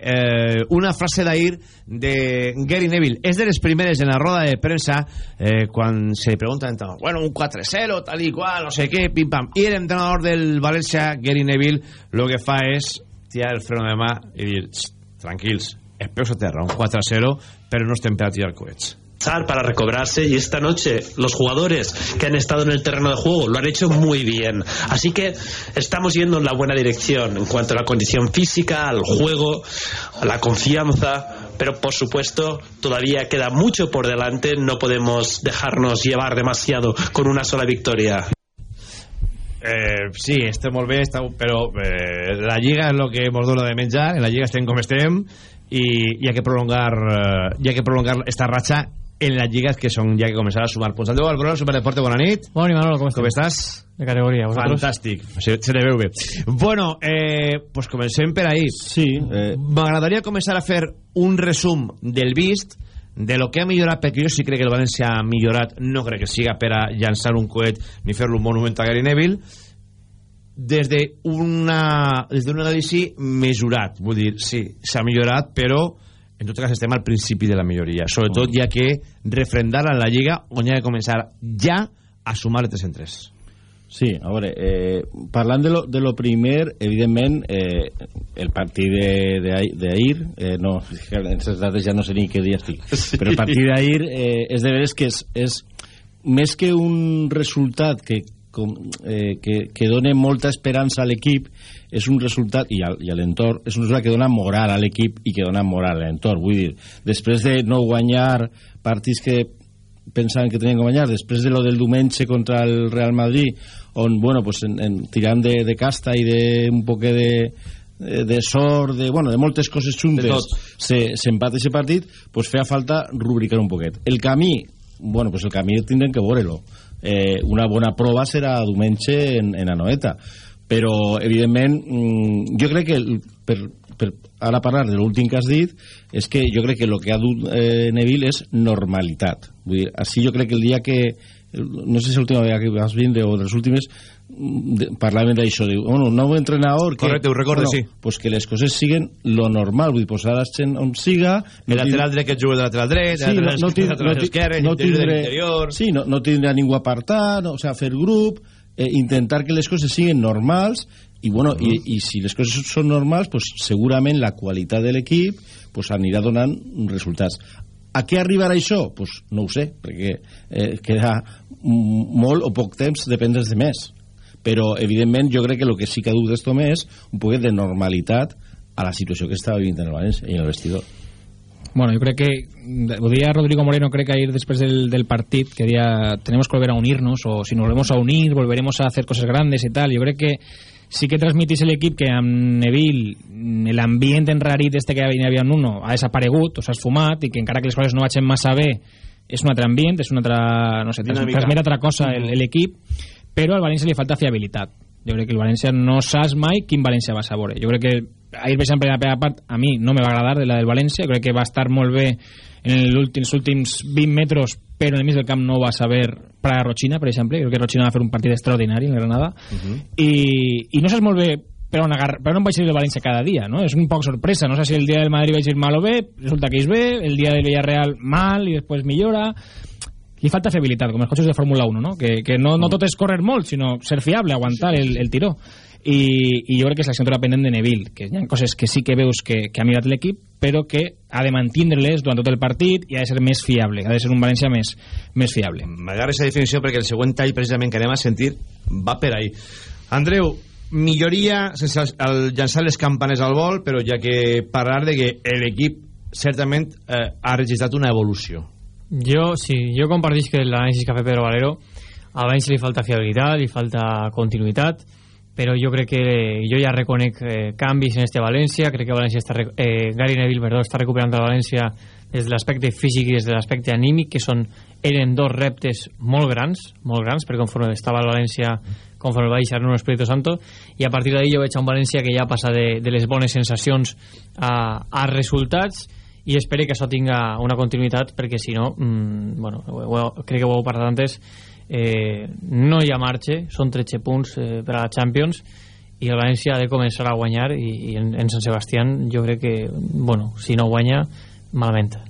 eh, una frase d'ahir de Gary Neville. És de les primeres en la roda de premsa eh, quan se pregunta bueno, un 4-0, tal i qual, no sé què, pim-pam. I l'entrenador del València, Gary Neville, lo que fa és tirar el freno de mà i dir, "Xt, tranquils, els peus a terra, un 4-0, però no estem per a tirar coets. Para recobrarse y esta noche los jugadores que han estado en el terreno de juego lo han hecho muy bien. Así que estamos yendo en la buena dirección en cuanto a la condición física, al juego, a la confianza, pero por supuesto todavía queda mucho por delante, no podemos dejarnos llevar demasiado con una sola victoria. Eh, sí, estem molt bé, està, però eh, la Lliga és el que ens dona de menjar, en la Lliga estem com estem i hi que prolongar eh, que prolongar esta ratxa en les lligues que són ja que començarà a sumar punts. Andreu Albrón, Superdeporte, bona nit. Bona nit, Manolo, com? Com estàs? De categoria, vosaltres? Fantàstic, se, se le veu bé. Bueno, eh, pues comencem per ahí. Sí. Eh... M'agradaria començar a fer un resum del vist de lo que ha millorat, perquè jo sí crec que el València ha millorat, no crec que siga per a llançar un coet ni fer-lo un monument a Gary Neville, des d'una des d'un anàlisi mesurat, vull dir, sí, s'ha millorat, però en tot cas estem al principi de la milloria, sobretot ja que refrendar a la Lliga on hi ha que començar ja a sumar les 3 en 3. Sí, a veure, eh, parlant de lo, de lo primer, evidentment, eh, el partit d'ahir, eh, no, en aquestes dates ja no sé ni què dia estic, Sí. però el partit d'ahir eh, és de veres que és, és més que un resultat que, com, eh, que, que dona molta esperança a l'equip, és un resultat, i, al, i a l'entorn, és un resultat que dona moral a l'equip i que dona moral a l'entorn. Vull dir, després de no guanyar partits que pensaven que tenien que guanyar, després de lo del diumenge contra el Real Madrid, on, bueno, pues en, en, tirant de, de casta i de un poquet de, de, de sort, de, bueno, de moltes coses juntes, s'empata se, ese partit, pues feia falta rubricar un poquet. El camí, bueno, pues el camí tindrem que veure-lo. Eh, una bona prova serà diumenge en, en Anoeta però evidentment mm, jo crec que el, per, per ara parlar de l'últim que has dit, és que jo crec que el que ha dut eh, Neville és normalitat. Vull dir, així jo crec que el dia que no sé si l'última vegada que vas vindre o de les últimes de, parlaven d'això, diu, bueno, nou entrenador que, Correcte, ho recordo, bueno, sí. pues que les coses siguen lo normal, vull dir, posar la gent on siga El lateral dret que juga de lateral dret, sí, no, no, no, no interior de tindre, l'interior... sí, no, no tindre a ningú apartat, no, o sea, fer grup, eh, intentar que les coses siguin normals i, bueno, uh -huh. i, i si les coses són normals, pues, segurament la qualitat de l'equip pues, anirà donant resultats. A què arribarà això? Pues, no ho sé, perquè eh, queda molt o poc temps, depèn dels demés. Però, evidentment, jo crec que el que sí que ha dut d'esto més un poquet de normalitat a la situació que estava vivint en el València i en el vestidor. Bueno, yo creo que ho dia Rodrigo Moreno, creo que ayer después del, del partido, que día tenemos que volver a unirnos, o si nos volvemos a unir, volveremos a hacer cosas grandes y tal. Yo creo que sí que transmitís el equip que amb Neville l'ambient enrarit este que hi havia en uno ha desaparegut, o s'ha esfumat i que encara que les coses no vagin massa bé és un altre ambient, és una altra no sé, Dinàmica. transmet altra cosa el- l'equip però al València li falta fiabilitat jo crec que el València no saps mai quin València va a veure jo crec que ahir per exemple la primera part a mi no me va agradar de la del València crec que va estar molt bé en l'últim- els últims 20 metres però en el mig del camp no va saber para Rochina per exemple, crec que Rochina va fer un partit extraordinari en Granada i, i no saps molt bé per on, agar, per on va ser el València cada dia, no? És un poc sorpresa, no sé si el dia del Madrid va ser mal o bé, resulta que és bé, el dia del Villarreal mal i després millora. Li falta fiabilitat, com els cotxes de Fórmula 1, no? Que, que no, no tot és córrer molt, sinó ser fiable, aguantar el, el tiró. I, I jo crec que és l'assignatura pendent de Neville, que hi ha coses que sí que veus que, que ha mirat l'equip, però que ha de mantindre-les durant tot el partit i ha de ser més fiable, ha de ser un València més, més fiable. M'agrada aquesta definició perquè el següent tall precisament que anem a sentir va per ahí. Andreu, milloria sense el, el llançar les campanes al vol, però ja que parlar de que l'equip certament eh, ha registrat una evolució. Jo, sí, jo comparteix que l'anàlisi que ha fet Pedro Valero a València li falta fiabilitat, li falta continuïtat, però jo crec que jo ja reconec eh, canvis en este València, crec que València està, eh, Gary Neville perdó, està recuperant el València des de l'aspecte físic i des de l'aspecte anímic, que són, eren dos reptes molt grans, molt grans, perquè conforme estava el València, conforme va deixar un Espíritu Santo, i a partir d'ahí jo veig un València que ja passa de, de les bones sensacions a, a resultats, i espero que això tinga una continuïtat perquè si no, mm, bueno, ho, crec que ho heu parlat antes eh, no hi ha marge són 13 punts eh, per a la Champions i el València ha de començar a guanyar i, i en, en Sant Sebastián jo crec que, bueno, si no guanya malament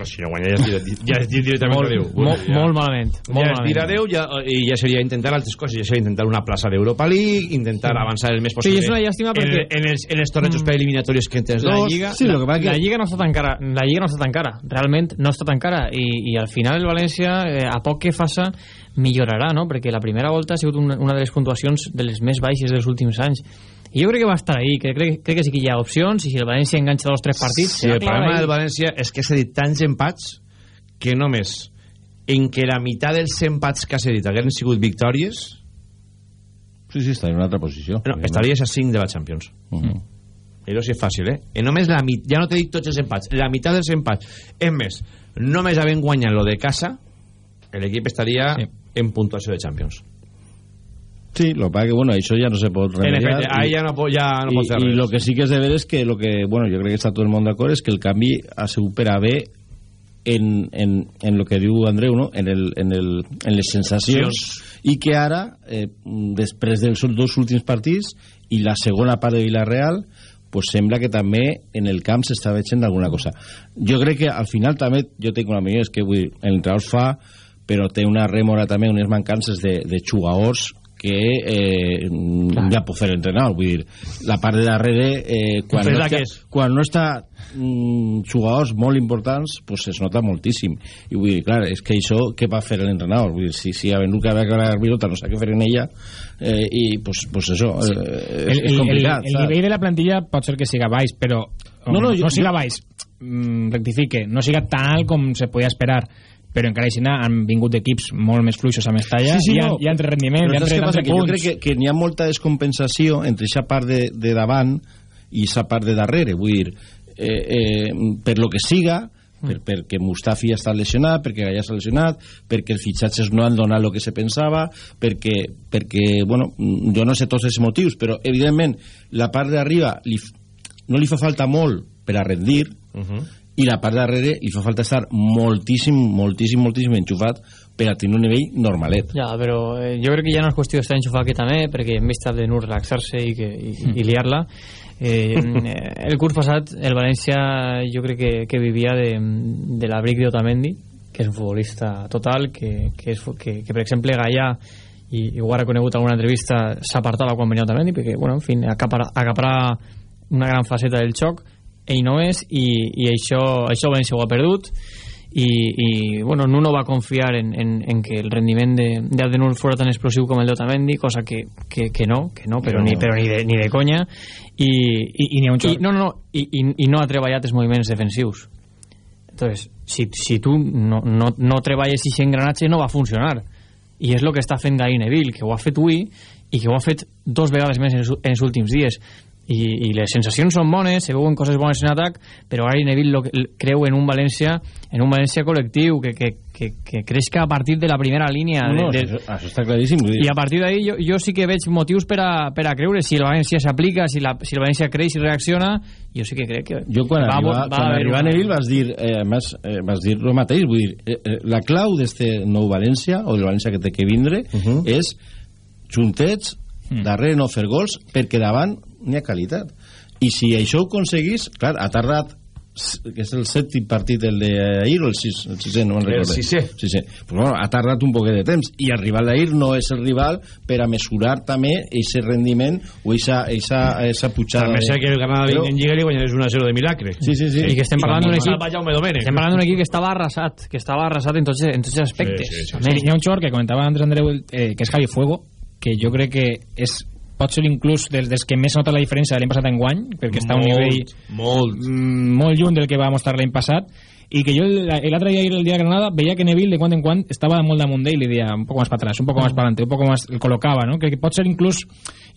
No, si no guanya ja és, dir, ja és dir directament Molt- adéu. molt- ja, molt malament, molt ja és malament. dir adéu ja, i ja seria intentar altres coses. Ja seria intentar una plaça d'Europa League, intentar Sí. avançar el més Sí, possible és una llàstima perquè- en, en, els, en els tornejos preeliminatoris que la dos. Lliga, la, la Lliga no està tan cara la Lliga no està tan cara realment no està tan cara i, i al final el València eh, a poc que faça millorarà no? perquè la primera volta ha sigut una, una de les puntuacions de les més baixes dels últims anys i jo crec que va estar ahí que crec, crec que sí que hi ha opcions i si el València enganxa dos o tres partits Sí, el problema ahí. del València és que s'ha dit tants empats que només en que la meitat dels empats que s'ha dit hagueren sigut victòries Sí, sí, està en una altra posició. no, estaries a 5 de la Champions Uh -huh. Això sí és fàcil, eh? I només la mit ja no t'he dit tots els empats, la meitat dels empats. És més, només havent guanyat lo de casa, l'equip estaria sí. en puntuació de Champions. Sí, lo que pasa que, bueno, això ja no se pot En remediar. efecte, ahí ja no, ja no pot fer I res. lo que sí que és de veres és que, lo que, bueno, jo crec que està tot el món d'acord, és que el canvi ha sigut per a bé en, en, en lo que diu Andreu, no? en, el, en, el, en les sensacions, i que ara, eh, després dels dos últims partits i la segona part de Villarreal, pues sembla que també en el camp s'està veient alguna cosa. Jo crec que al final també, jo tinc una millor, és que vull dir, l'entrenador fa, però té una remora també, unes mancances de, de jugadors que eh, ja pot fer l'entrenador vull dir, la part de darrere eh, quan, no està, quan no està mm, jugadors molt importants pues es nota moltíssim. I vull dir, clar, és que això què va fer l'entrenador? Vull dir, si, si ha venut que havia que la pilota no sap què fer en ella eh, i pues, pues això eh, és, el, és el, complicat el, el saps? nivell de la plantilla pot ser que siga baix, però No, no, no, jo- no siga baix, mm, rectifique, no siga tan alt com se podia esperar, però encara així han vingut equips molt més fluixos a Mestalla Sí, sí, i, no. i han entre rendiment, Però i han passa? tants Que jo crec que, que n'hi ha molta descompensació entre aquesta part de, de davant i aquesta part de darrere vull dir, eh, eh, per lo que siga per, perquè Mustafi està lesionat, perquè Gallà està lesionat, perquè els fitxatges no han donat el que se pensava, perquè, perquè bueno, jo no sé tots els motius, però evidentment la part d'arriba no li fa falta molt per a rendir uh -huh. I la part darrere li fa falta estar moltíssim, moltíssim, moltíssim enxufat per a tenir un nivell normalet. Ja, però eh, jo crec que ja no és qüestió d'estar enxufat aquí també, perquè hem vist de no relaxar-se i, que, i, mm. i liar-la. Eh, el curs passat el València jo crec que, que vivia de, de l'abric d'Otamendi, que és un futbolista total, que, que, és, que, que per exemple Gaia i, i ho ha reconegut en alguna entrevista s'apartava quan venia Otamendi perquè, bueno, en fi, acaparar, acaparar una gran faceta del xoc ell no és i, i això, això València ho ha perdut. I, i bueno, Nuno va confiar en, en, en que el rendiment de, de Adenur fos tan explosiu com el d'Otamendi cosa que, que, que no, que no però, no. Ni, però ni, de, ni de conya. I, i, i, ni un i, no, no, no, i, i, i no ha treballat els moviments defensius. Entonces, si, si tu no, no, no treballes i engranatge no va funcionar. I és el que està fent Gary Neville que ho ha fet avui i que ho ha fet dos vegades més en en els últims dies i, i les sensacions són bones, se veuen coses bones en atac, però Gary Neville lo, creu en un València en un València col·lectiu que, que, que, que creixca a partir de la primera línia no, no, de, de... Això, això està claríssim i a partir d'ahí jo, jo sí que veig motius per a, per a creure si el València s'aplica si, la, si el València creix i reacciona jo sí que crec que jo quan va, arriba, va quan arriba una... Neville vas dir eh, més, eh, vas dir el mateix vull dir, eh, eh, la clau d'este nou València o del València que té que vindre uh -huh. és juntets mm. darrere no fer gols perquè davant n'hi ha qualitat i si això ho aconseguís clar, ha tardat que és el sèptim partit el d'ahir o el, sis, el sisè, no me'n recordo. El sisè. sisè. Pues bueno, ha tardat un poquet de temps i el rival d'ahir no és el rival per a mesurar també aquest rendiment o aquesta pujada. També sé que el Granada Però... en Lliga li guanyarés 1-0 de milagre. Sí, sí, sí. I que estem parlant d'un equip, estem parlant d'un equip que estava arrasat, que estava arrasat en tots, en tots els aspectes. Sí, sí, sí, sí. Hi ha un xor que comentava Andrés Andreu, eh, que és Javi Fuego, que jo crec que és pot ser inclús dels, dels que més nota la diferència de l'any passat en guany, perquè està a un nivell molt. Mm, molt lluny del que va mostrar l'any passat, i que jo l'altre dia el dia de Granada veia que Neville de quan en quan estava molt damunt d'ell i li deia un poc més per atrás, un poc més per adelante un poc més el col·locava, no? que pot ser inclús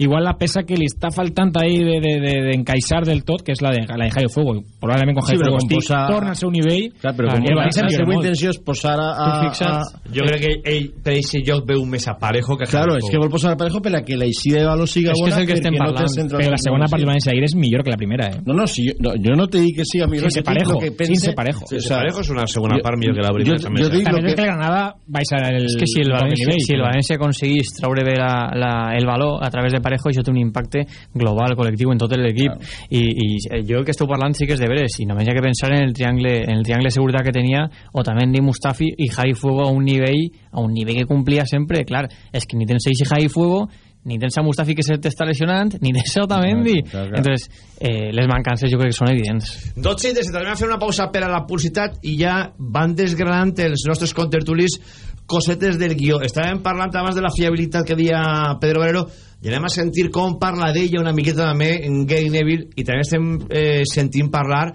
igual la peça que li està faltant ahí d'encaixar de, de, de, del tot que és la de, la de Jairo Fuego probablement con Jairo sí, Fuego estic, posa... torna al seu nivell clar, però com la, la seva intenció és posar a, a, a... jo crec que ell per aquest joc veu més aparejo que claro, és que vol posar aparejo per a que la eixida de valor siga bona és que és el que estem parlant no però la segona part de València és millor que la primera eh? no, no, si jo, no, jo no te dic que siga millor sense parejo, sense parejo Parejo és una segona part millor que la primera. Jo dic També que... que el Granada baixa el... És que si el València, nivell, si el València aconseguís treure bé la, la, el valor a través de Parejo, això té un impacte global, col·lectiu, en tot l'equip. Claro. I, I jo el que esteu parlant sí que és de veres, i només hi ha que pensar en el triangle, en el triangle de seguretat que tenia Otamendi, Mustafi i Javi Fuego a un nivell a un nivell que complia sempre, clar, és que ni tens Seix i Javi Fuego ni tens a Mustafi que se t'està lesionant, ni tens a Otamendi. Claro, claro. Entonces, eh, les mancances jo crec que són evidents. 12 i 17, a fer una pausa per a la publicitat i ja van desgranant els nostres contertulis cosetes del guió. Estàvem parlant abans de la fiabilitat que dia Pedro Valero i anem a sentir com parla d'ella una miqueta també en Gay Neville i també estem eh, sentint parlar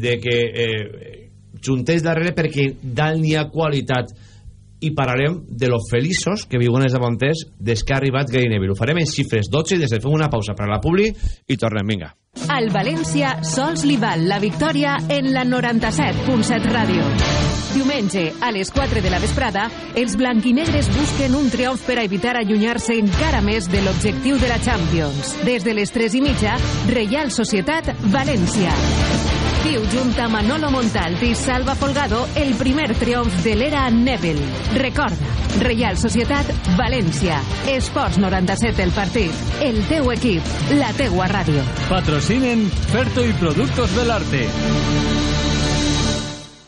de que eh, junteix darrere perquè dalt n'hi ha qualitat i parlarem de los feliços que viuen els davanters des que ha arribat Gary Neville. Ho farem en xifres 12 i des de fem una pausa per a la Publi i tornem, vinga. Al València sols li val la victòria en la 97.7 ràdio. Diumenge, a les 4 de la vesprada, els blanquinegres busquen un triomf per a evitar allunyar-se encara més de l'objectiu de la Champions. Des de les 3 i mitja, Reial Societat València. Viu junt a Manolo Montalt i Salva Folgado el primer triomf de l'era Neville. Recorda, Reial Societat València. Esports 97 el partit. El teu equip, la teua ràdio. Patrocinen Ferto y Productos del Arte.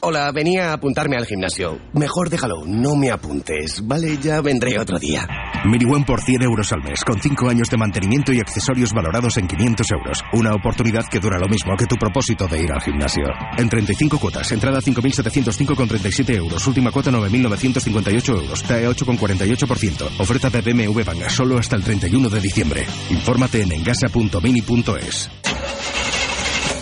Hola, venía a apuntarme al gimnasio. Mejor déjalo, no me apuntes, ¿vale? Ya vendré otro día. Miniwan por 100 euros al mes, con 5 años de mantenimiento y accesorios valorados en 500 euros. Una oportunidad que dura lo mismo que tu propósito de ir al gimnasio. En 35 cuotas, entrada 5.705,37 euros, última cuota 9.958 euros, TAE 8,48%. Oferta de BMW Bank solo hasta el 31 de diciembre. Infórmate en engasa.mini.es.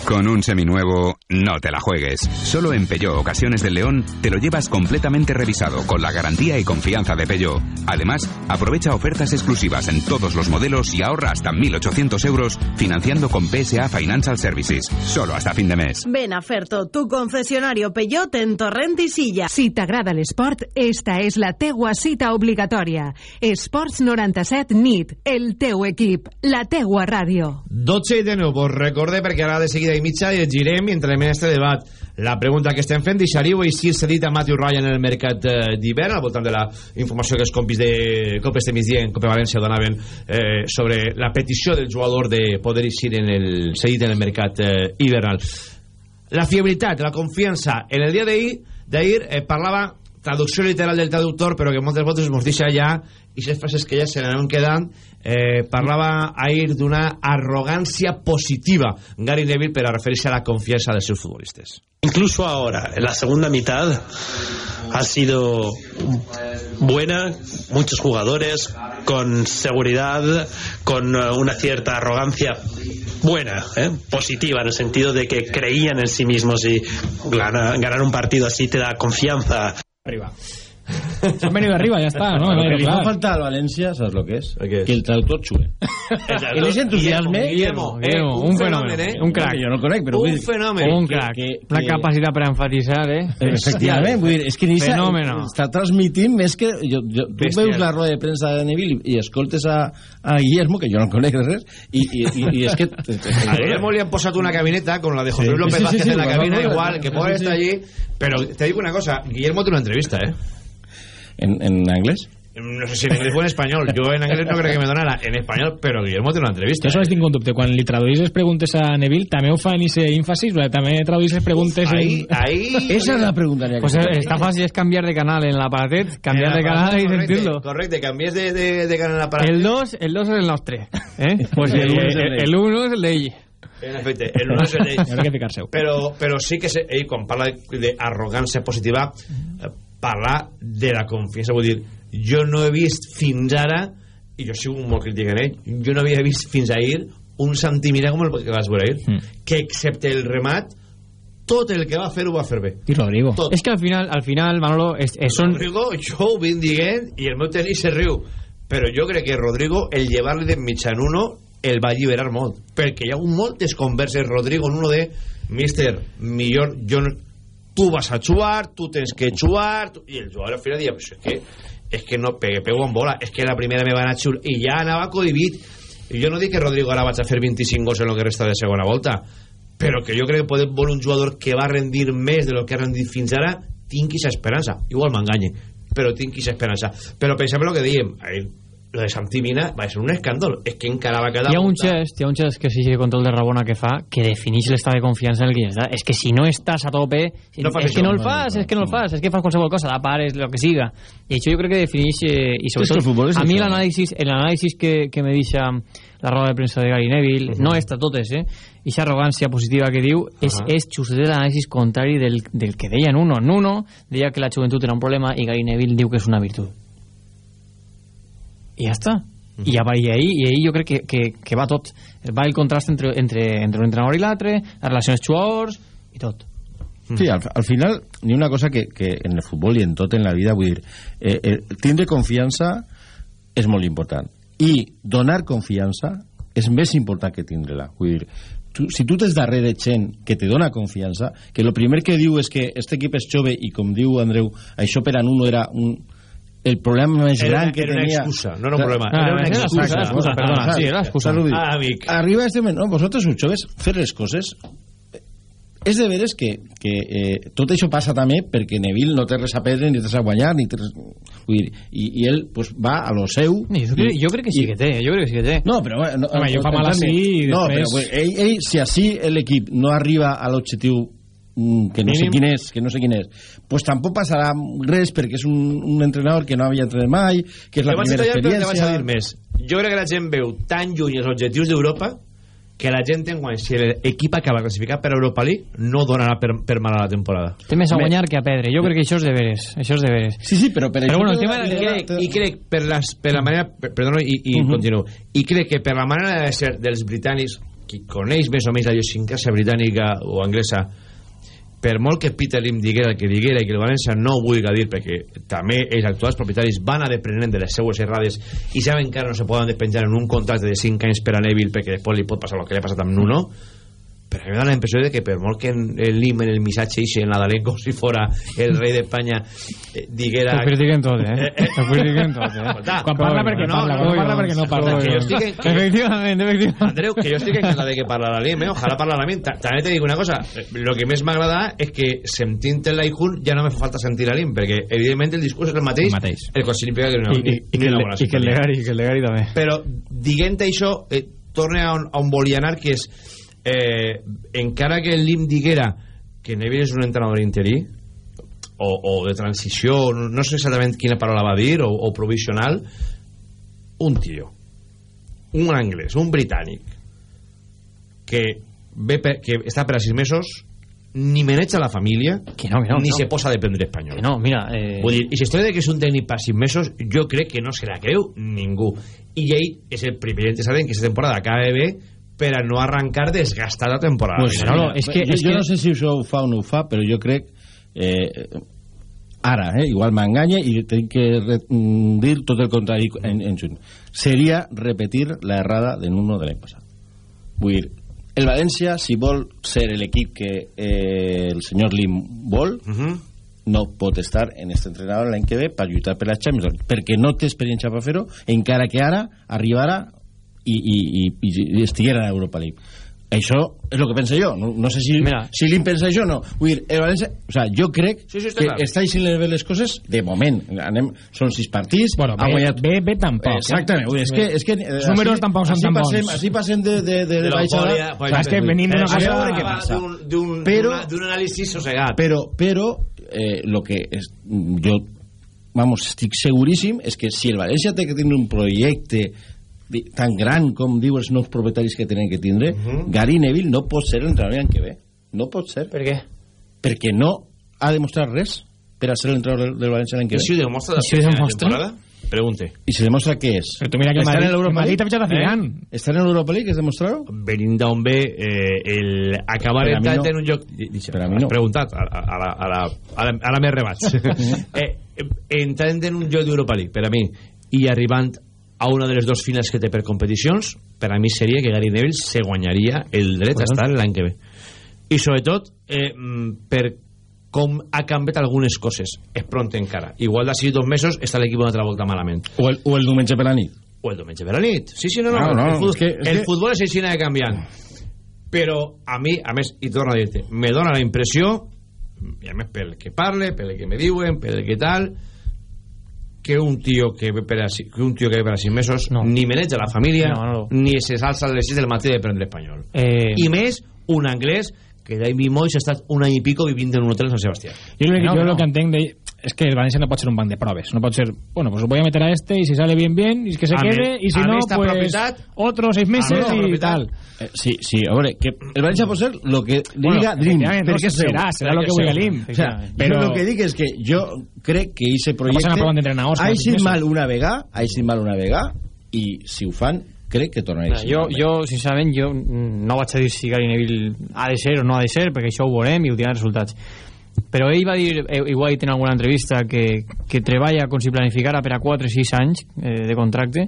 Con un seminuevo, no te la juegues. Solo en Peugeot Ocasiones del León te lo llevas completamente revisado con la garantía y confianza de Peugeot. Además, aprovecha ofertas exclusivas en todos los modelos y ahorra hasta 1.800 euros financiando con PSA Financial Services. Solo hasta fin de mes. Ven a Ferto, tu concesionario Peugeot en Torrent i Silla. Si t'agrada l'esport, esta és la teua cita obligatòria. Esports 97 NIT, el teu equip, la teua ràdio. 12 i de nou, vos recordé perquè ara de seguida i mitja i girem i entrem en este debat. La pregunta que estem fent, deixaríeu així cedit a Matthew Ryan en el mercat eh, d'hivern, al voltant de la informació que els compis de Copes de Migdia en Copa València donaven eh, sobre la petició del jugador de poder eixir en el cedit en el mercat eh, hivernal. La fiabilitat, la confiança. En el dia d'ahir eh, parlava traducció literal del traductor, però que moltes voltes ens deixa ja i les frases que ja se n'anaven quedant eh, parlava ahir d'una arrogància positiva Gary Neville per a referir-se a la confiança dels seus futbolistes Incluso ahora, en la segunda mitad, ha sido buena, muchos jugadores, con seguridad, con eh, una cierta arrogancia buena, ¿eh? positiva, en el sentido de que creían en sí mismos y ganar un partido así te da confianza. Arriba. Se han venido arriba, ya está, ¿no? Lo que le fa falta al Valencia, ¿sabes lo que es? Que el traductor xue. que les entusiasme... Guillermo, Guillermo, un fenómeno, un crack. Que jo no conec, però... Un fenómeno. Un crack. Una capacitat per enfatitzar, eh? Efectivament, vull dir, és que Nissa Fenómeno. està transmitint més que... Jo, jo, tu Bestial. veus la roda de premsa de Neville i, i escoltes a, a Guillermo, que jo no conec de res, i, i, i, i és que... A Guillermo le han posat una cabineta con la de José Luis López sí, sí, Vázquez sí, en la cabina, igual, que sí, pobre sí. está allí. Pero te digo una cosa, Guillermo tiene una entrevista, ¿eh? ¿En, en inglés? No sé si en inglés o en español. Yo en inglés no creo que me donara. En español, pero Guillermo tiene una entrevista. Jo sols tinc un dubte. Quan li traduís les preguntes a Neville, també ho fan i se èmfasis? Perquè També traduís les preguntes ahí, en... ahí... Esa es la pregunta. Que Pues te eh, está fácil es cambiar de canal en la paratet, cambiar de canal y correcte, sentirlo. Correcte, cambies de, de, de canal a para... El 2 el dos es el nostre. ¿eh? Pues el uno es el el, d'ell. el uno es el de ell. En efecte, el uno és el d'ell. Que. Però, però sí que se, ell, quan parla d'arrogància positiva, eh, parla de la confiança. Vull dir, jo no he vist fins ara, i jo sigo molt crític en ell, jo no havia vist fins ahir un Santimira com el que vas veure ahir, Mm. que excepte el remat, tot el que va fer ho va fer bé. I Rodrigo. Tot. Es que al final, al final Manolo, es, es- son... Rodrigo, jo ho vinc dient i el meu tenis se riu però jo crec que Rodrigo el llevar-li de mitjan uno el va alliberar molt perquè hi ha hagut moltes converses Rodrigo en uno de mister, millor jo no, tu vas a xuar tu tens que xuar tu... i el jugador al final dia pues és que, és que no pegue, pego en bola és que la primera me van a xur i ja anava codivit i jo no dic que Rodrigo ara vaig a fer 25 gols en lo que resta de segona volta però que jo crec que podem veure un jugador que va rendir més de lo que ha rendit fins ara tinc aquesta esperança, igual m'enganye però tinc aquesta esperança. Però pensem en el que dèiem lo de Santi Mina va ser un escàndol és que encara va quedar Hi ha un gest, hi ha un gest que sigue control de Rabona que fa que defineix l'estat de confiança en el que està. És que si no estàs a tope, No és que no el fas, és que no el fas, és que fas qualsevol cosa, la pares, lo que siga. I això jo crec que defineix, eh, i És que el sobretot, és a mi el anàlisis que, que me deixa la roda de premsa de Gary Neville, no està totes, eh? I aquesta arrogància positiva que diu és, Ahà. és justet l'anàlisis contrari del, del que deia Nuno. Nuno deia que la joventut era un problema i Gary Neville diu que és una virtut. I ja està. I, ja va, i, ahí, I ahí jo crec que, que, que va tot. Va el contrast entre, entre, entre un entrenador i l'altre, les relacions jugadors i tot. Sí, al, al final, ni una cosa que, que en el futbol i en tot en la vida, vull dir, eh, eh, tindre confiança és molt important. I donar confiança és més important que tindre-la. Vull dir, tu, si tu tens darrere gent que te dona confiança, que el primer que diu és que este equip és jove i com diu Andreu, això per a Nuno era un, el problema més Era- gran que era una tenia... excusa, no era un problema, Ah, era una era excusa. excusa, Excusa, perdona, sí, era excusa. Ah, amic. Arriba este moment, no, vosotros sou joves, fer les coses és de veres que, que eh, tot això passa també perquè Neville no té res a perdre ni té res a guanyar ni té res... Vull dir, i, i ell pues, va a lo seu Jo crec, jo crec que sí que té, jo crec que sí que té. no, però no, Home, jo fa mal entén-me. així i no, després- però bueno, ell, ell, si així l'equip no arriba a l'objectiu que no sé quin és, que no sé quin és, pues tampoc passarà res perquè és un, un entrenador que no havia entrenat mai, que és la primera vaig a experiència. dir més. Jo crec que la gent veu tan lluny els objectius d'Europa que la gent enguany, si l'equip acaba classificat per Europa League, no donarà per, per mal a la temporada. Té més a guanyar que a perdre. Jo crec que això és de veres. Això és de veres. Sí, sí, però per Però això bueno, el te tema que... dona- I crec, per, les, per la manera... per- Perdona, i, i Mhm. continuo. I crec que per la manera de ser dels britànics, qui coneix més o menys la idiosincràsia britànica o anglesa per molt que Peter Lim diguera el que diguera i que el València no ho vulgui dir perquè també els actuals propietaris van a deprenent de les seues errades i saben que ara no se poden despenjar en un contracte de 5 anys per a Neville perquè després li pot passar el que li ha passat amb Nuno però a mi me da la impressió de que molt que el Lim en el missatge ixe en Nadalenco si fora el rei d'Espanya eh, diguera... Ho critiquen tot, eh? Ho critiquen tot, eh? Escolta, Quan parla perquè no parla, quan parla perquè no parla. Que jo estic en, que, Efectivament, efectivament. Andreu, que jo estic encantat de que parla la Lim, eh? Ojalà parla la Lim. Ta- També te dic una cosa, lo que més m'agrada és que sentint el Laihun ja no me fa falta sentir Lim, perquè evidentment el discurs és el mateix, El mateix. el que no, I, i, i, que, el, i que el. Legari, que el Legari també. Però dient això, eh, torna a on, a on volia anar, que és eh, encara que el Lim diguera que Neville és un entrenador interí o, o de transició, no sé exactament quina paraula va dir, o, o provisional, un tio, un anglès, un britànic, que, ve per, que està per a sis mesos, ni maneja la família, Que no, que no, ni no. se posa a dependre espanyol. Que no, mira... Eh... Vull dir, i si història de que és un tècnic per sis mesos, jo crec que no se la creu ningú. I ell és el primer interessat en que aquesta temporada acabi bé per a no arrencar desgastat la temporada. Pues, Manolo, mira, jo, jo no sé si això ho fa o no ho fa, però jo crec... Eh, ara, eh, igual m'enganya i tinc que mm, dir tot el contrari en, en juny. Seria repetir la errada de Nuno de l'any passat. Vull dir, el València, si vol ser l'equip que eh, el senyor Lim vol, uh -huh. no pot estar en este entrenador l'any que ve per lluitar per la Champions perquè no té experiència per fer-ho encara que ara arribara i, i, i, i estiguera a Europa League això és el que penso jo no, no sé si, Mira. si l'im pensa això o no vull dir, el València, o sea, jo crec Sí, sí, que clar. està deixant bé les coses de moment anem, són sis partits Bueno, ha bé, guanyat bé, bé tampoc. Exactament, vull dir, és que, és que eh, Els números així- tampoc són tan passem, bons. Així passem de, de, de, de, baixada. O sea, és que venim d'una Eh, cosa... D'un- anàlisi sossegat. Però, però eh, lo que es, jo vamos, estic seguríssim és que si el València té que tindre un projecte tan gran com diu els nous propietaris que tenen que tindre, Gary Neville no pot ser l'entrenador l'any que ve. No pot ser. Per què? Perquè no ha demostrat res per a ser l'entrenador del, del València l'any que I si ho ve. demostra si ho la demostra? temporada? Pregunte. I se demostra què és? Però tu mira que el Està Madrid, en l'Europa el Madrid League? t'ha fitxat a Zidane. Eh? Està en l'Europa League, és demostrar-ho? venint d'on ve eh, el acabar entrant no. en un lloc di- Per a mi has no. preguntat a, a, a, la, a, la, a, la, a la més rebats eh, eh, entrant en un lloc d'Europa League per a mi i arribant a una de les dues finals que té per competicions per a mi seria que Gary Neville se guanyaria el dret a estar l'any que ve i sobretot eh, per com ha canviat algunes coses és pront encara igual d'ací dos mesos està l'equip una altra volta malament O el, o el diumenge per la nit? o el diumenge per la nit. Sí, sí, no, no. No, no, el, futbol, és que- és el futbol és així de canviant. Però a mi, a més, i torno a dir-te, me dona la impressió, i a més pel que parle, pel que me diuen, pel que tal, que un tio que ve per a, si- que un tio que ve per a sis mesos No. ni maneja la família No, no. ni se salsa a les 6 del matí de prendre espanyol. Eh... I més, un anglès que David Moyes ha estat un any i pico vivint en un hotel a Sant Sebastià. Que, No, yo no. lo que entiendo es que el Valencia no puede ser un banc de pruebas. No puede ser, bueno, pues voy a meter a este y si sale bien, bien, y que se A quede, mi- y si no, pues propietat- otros seis meses y propietat- tal. Eh, sí, sí, a veure, que el València pot ser lo que Bueno, diga Dream, no, perquè serà, serà lo que vulgui l'IM, O sea, però- lo que dic és que jo crec que ese projecte d'entrenadors, ha eixit mal una vegada, ha eixit mal una vegada, i si ho fan, crec que tornarà a Mira, eixir jo, jo, sincerament, jo no vaig a dir si Gary Neville ha de ser o no ha de ser, perquè això ho veurem i ho diran resultats. Però ell va dir, eh, igual dit en alguna entrevista, que, que treballa com si planificara per a 4 o 6 anys eh, de contracte,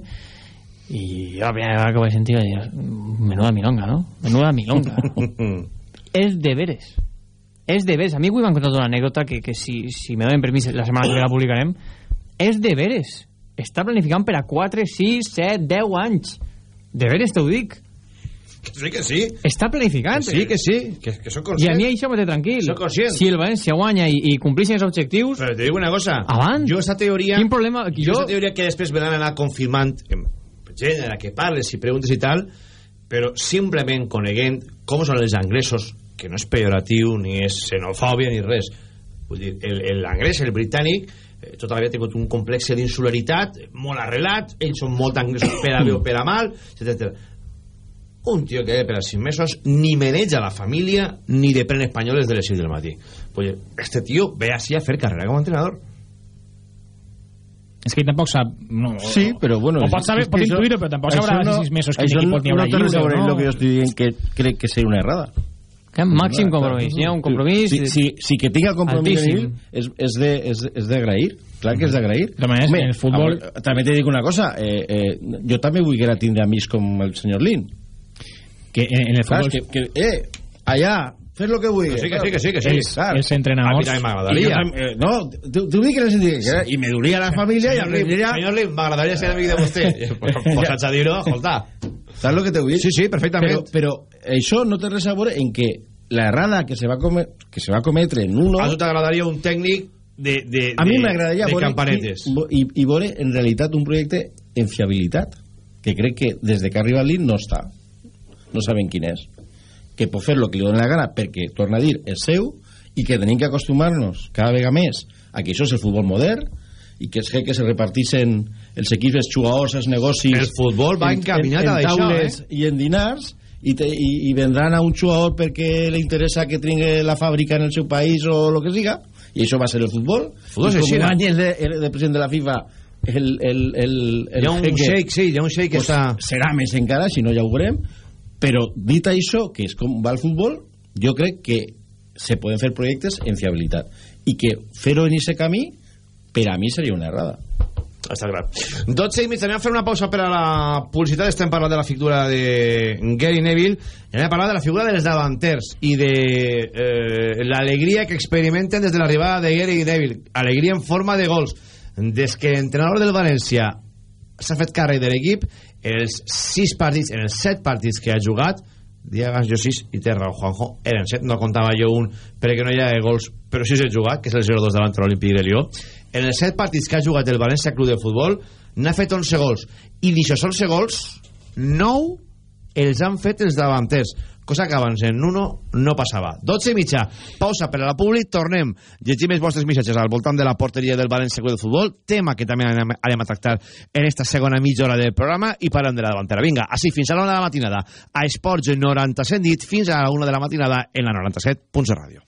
i jo la primera vegada que ho vaig sentir vaig dir, menuda milonga, no? Menuda milonga. és de veres. És de veres. A mi avui m'han contat una anècdota que, que si, si me donen permís la setmana que la publicarem, és de veres. Està planificant per a 4, 6, 7, 10 anys. De veres te ho dic. Sí, que sí. Està planificant. Que sí, que sí. Que, que soc I a conscient. mi això me té tranquil. Soc conscient. Si el València guanya i, i compleix els objectius... Però te dic una cosa. Abans. Jo aquesta teoria... Quin problema? Jo, Jo- aquesta teoria que després me anar confirmant en gent en la que parles i preguntes i tal, però simplement coneguent com són els anglesos, que no és pejoratiu, ni és xenofòbia, ni res. Vull dir, el- l'anglès, el, el britànic, eh, tota la vida ha tingut un complex d'insularitat, molt arrelat, ells són molt anglesos per a bé o per a mal, etc. Un tio que per a sis mesos ni maneja la família ni depèn espanyol des de les 6 del matí. Pues, este tio ve així a fer carrera com a entrenador. és que ell tampoc sap no, Sí, però bueno... o pot, saber, pot intuir-ho però tampoc sabrà no, sis mesos quin això equip pot n'hi haurà no té res a lliure no? el que jo estic dient que crec que seria una errada que màxim compromís hi ha un compromís si, si, si que tinga compromís altíssim. és, és de- és és d'agrair clar que és d'agrair també te dic una cosa eh, eh, jo també vull que tindre amics com el senyor Lin que en, en el Clar, futbol que, que, eh, allà fes lo que vulguis Que sí, que sí, que sí, que sí. els, els entrenadors A mi també I m'agradaria. eh, no, tu, tu dic que no sentit que i me duria la família i Senyor Lim, aprendiria senyor Lim, m'agradaria ser amic de vostè. pues, pues haig de dir-ho, escolta. saps lo que te vull dir? Sí, sí, perfectament. però, però això no té res a veure en que la errada que se va, come, que se va cometre en uno A tu t'agradaria un tècnic de, de, a mi de- m'agradaria de veure campanetes. i, i, i veure en realitat un projecte en fiabilitat que crec que des de que arriba l'IN no està no saben quin és que pot fer el que li doni la gana perquè, torna a dir, és seu i que tenim que acostumar-nos cada vegada més a que això és el futbol modern i que és que se repartixen els equips, els jugadors, els negocis El futbol va en- encaminat en, a en això, taules eh? i en dinars i, te, i, i vendran a un jugador perquè li interessa que tingui la fàbrica en el seu país o el que siga i això va ser el futbol Futbol I com guanyi el, de, el, de president de la FIFA el, el, el, el Hi ha un jeque, shake, sí, hi ha un shake que pues, està... serà més encara, si no ja ho veurem però dit això, que és com va el futbol jo crec que se poden fer projectes en fiabilitat i que fer-ho en aquest camí per a mi seria una errada Està clar. 12 i mig, anem a fer una pausa per a la publicitat. Estem parlant de la figura de Gary Neville i anem a parlar de la figura dels davanters i de eh, l'alegria que experimenten des de l'arribada de Gary Neville. Alegria en forma de gols. Des que l'entrenador del València s'ha fet càrrec de l'equip, els 6 partits, en els 7 partits que ha jugat, Diegas, jo 6 i té raó, Juanjo, eren 7, no contava jo un perquè no hi ha gols, però sí s'ha jugat, que és el 0-2 davant de l'Olímpic de Lió. En els 7 partits que ha jugat el València Club de Futbol, n'ha fet 11 gols. I d'aixòs 11 gols, 9 els han fet els davanters cosa que abans en Nuno no passava. 12 i mitja, pausa per a la públic tornem, llegim els vostres missatges al voltant de la porteria del València Club de Futbol tema que també anem, anem a tractar en esta segona mitja hora del programa i parlem de la davantera, vinga, així fins a la 1 de la matinada. A Esports 97 dit fins a la 1 de la matinada en la 97.7 Ràdio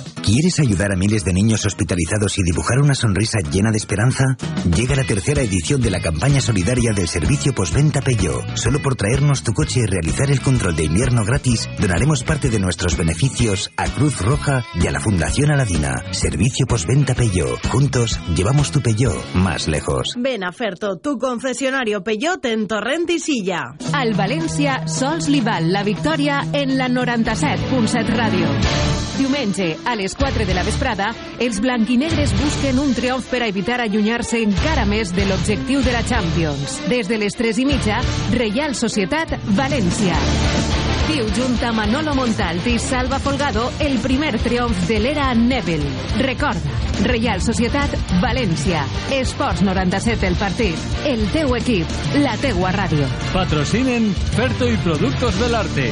¿Quieres ayudar a miles de niños hospitalizados y dibujar una sonrisa llena de esperanza? Llega la tercera edición de la campaña solidaria del servicio postventa Peugeot. Solo por traernos tu coche y realizar el control de invierno gratis, donaremos parte de nuestros beneficios a Cruz Roja y a la Fundación Aladina. Servicio postventa Peugeot. Juntos llevamos tu Peugeot más lejos. Ven a Ferto, tu concesionario Peugeot en Torrent i Silla. Al València sols li val la victòria en la 97.7 ràdio. Diumenge, a les 4 de la vesprada, els blanquinegres busquen un triomf per a evitar allunyar-se encara més de l'objectiu de la Champions. Des de les 3 i mitja, Reial Societat València. Viu junt a Manolo Montalt i Salva Folgado el primer triomf de l'era Neville. Recorda, Reial Societat València. Esports 97 el partit. El teu equip, la teua ràdio. Patrocinen Ferto y Productos del Arte.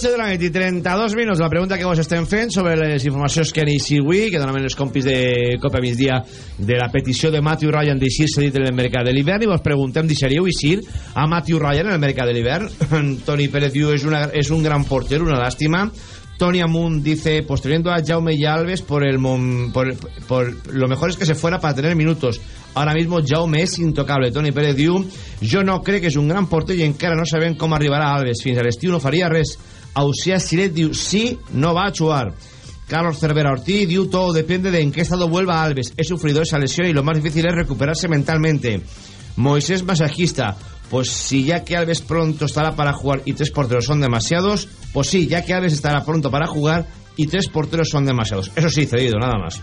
12 de la nit i 32 minuts. La pregunta que vos estem fent sobre les informacions que han eixit avui, que donaven els compis de Copa Migdia de la petició de Matthew Ryan d'eixir-se dit en el mercat de l'hivern i vos preguntem, deixaríeu eixir a Matthew Ryan en el mercat de l'hivern? Toni Pérez diu, és, una, és un gran porter, una lástima. Tony Amunt dice, pues teniendo a Jaume y Alves por el mom- por, por lo mejor es que se fuera para tener minutos. Ahora mismo Jaume es intocable. Tony Pérez diu, jo no crec que és un gran porter i encara no sabem com arribarà Alves. Fins a l'estiu no faria res. Ausià Silet diu, sí, no va a jugar. Carlos Cervera Ortiz diu, todo depende de en qué estado vuelva Alves. He sufrido esa lesión y lo más difícil es recuperarse mentalmente. Moisés Masajista, pues si ya que Alves pronto estará para jugar y tres porteros son demasiados, pues sí, ya que Alves estará pronto para jugar y tres porteros son demasiados. Eso sí, cedido, nada más.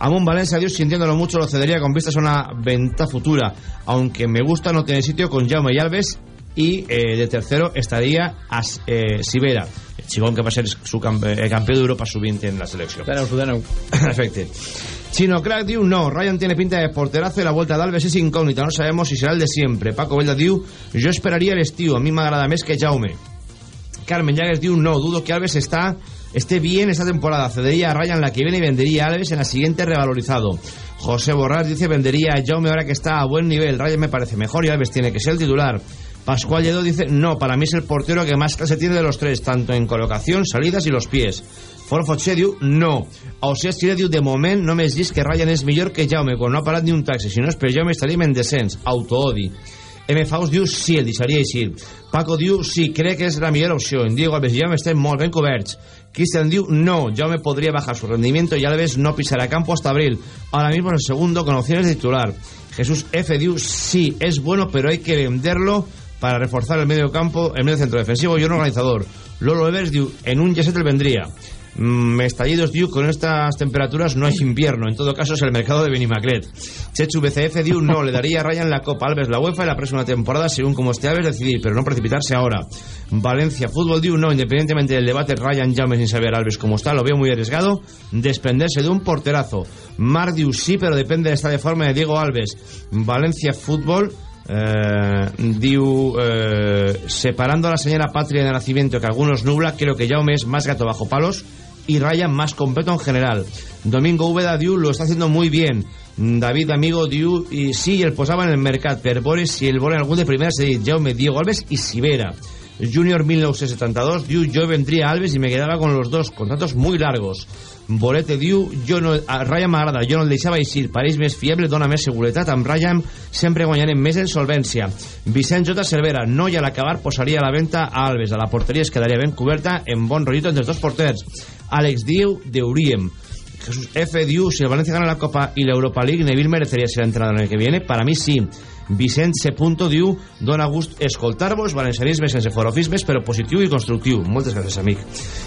Amón Valencia, Dios sintiéndolo mucho, lo cedería con vistas a una venta futura. Aunque me gusta, no tiene sitio con Jaume y Alves. Y eh, de tercero estaría As, eh, Sibera, el chigón que va a ser su campe, el campeón de Europa sub-20 en la selección. Perfecto. Chino Crack diu no, Ryan tiene pinta de porterazo y la vuelta de Alves es incógnita, no sabemos si será el de siempre. Paco Velda diu, yo esperaría el estío, a mí me agrada más que Jaume. Carmen Llagues diu no, dudo que Alves está esté bien esta temporada. Cedería a Ryan la que viene y vendería a Alves en la siguiente revalorizado. José Borrás dice vendería a Jaume ahora que está a buen nivel. Ryan me parece mejor y Alves tiene que ser el titular. Pascual Lledó dice no, para mí es el portero que más clase tiene de los tres, tanto en colocación, salidas y los pies. Forfotxe diu no. Ausias Tira diu de moment només dius que Ryan és millor que Jaume quan no ha ni un taxi, si no és per Jaume estaríem en descens, autoodi. M. Faust diu sí, el deixaria així. Paco diu sí, crec que és la millor opció. En Diego Alves i Jaume estem molt ben coberts. Cristian diu no, Jaume podría bajar su rendimiento y Alves no pisará campo hasta abril. Ahora mismo es el segundo con opciones de titular. Jesús F. diu sí, es bueno, pero hay que venderlo para reforzar el medio campo, el medio centro defensivo y un organizador. Lolo Evers diu en un Yeset el vendría. Mm, Estallidos diu con estas temperaturas no hay invierno. En todo caso es el mercado de Benimaclet. Chechu BCF diu no le daría a Ryan la Copa. Alves la UEFA y la próxima temporada según como esté Alves decidir pero no precipitarse ahora. Valencia Fútbol diu no independientemente del debate Ryan James sin saber Alves como está lo veo muy arriesgado desprenderse de un porterazo. Mar diu sí pero depende de esta de forma de Diego Alves. Valencia Fútbol eh, diu eh, separando a la señora patria de nacimiento que algunos nubla creo que Jaume es más gato bajo palos y Ryan más completo en general. Domingo Úbeda diu lo está haciendo muy bien. David amigo diu y sí el posaba en el mercat. Per veure si el volen algún de primera se dit Jaume, Diego Alves y Sibera Junior 1972 diu yo vendría a Alves y me quedaba con los dos contratos muy largos Bolete diu jo no, a Ryan m'agrada, jo no el deixava eixir pareix més fiable, dona més seguretat amb Ryan sempre guanyarem més en solvència Vicent J. Cervera, no i a l'acabar posaria a la venta a Alves a la porteria es quedaria ben coberta en bon rotito entre els dos porters Àlex diu, deuríem Jesús F. diu, si el Valencia gana la Copa y la Europa League, Neville merecería ser entrenador en el que viene. Para mí sí. Vicent C. diu, dona gust escoltar-vos, valencianisme sense forofismes, però positiu i constructiu. Moltes gràcies, amic.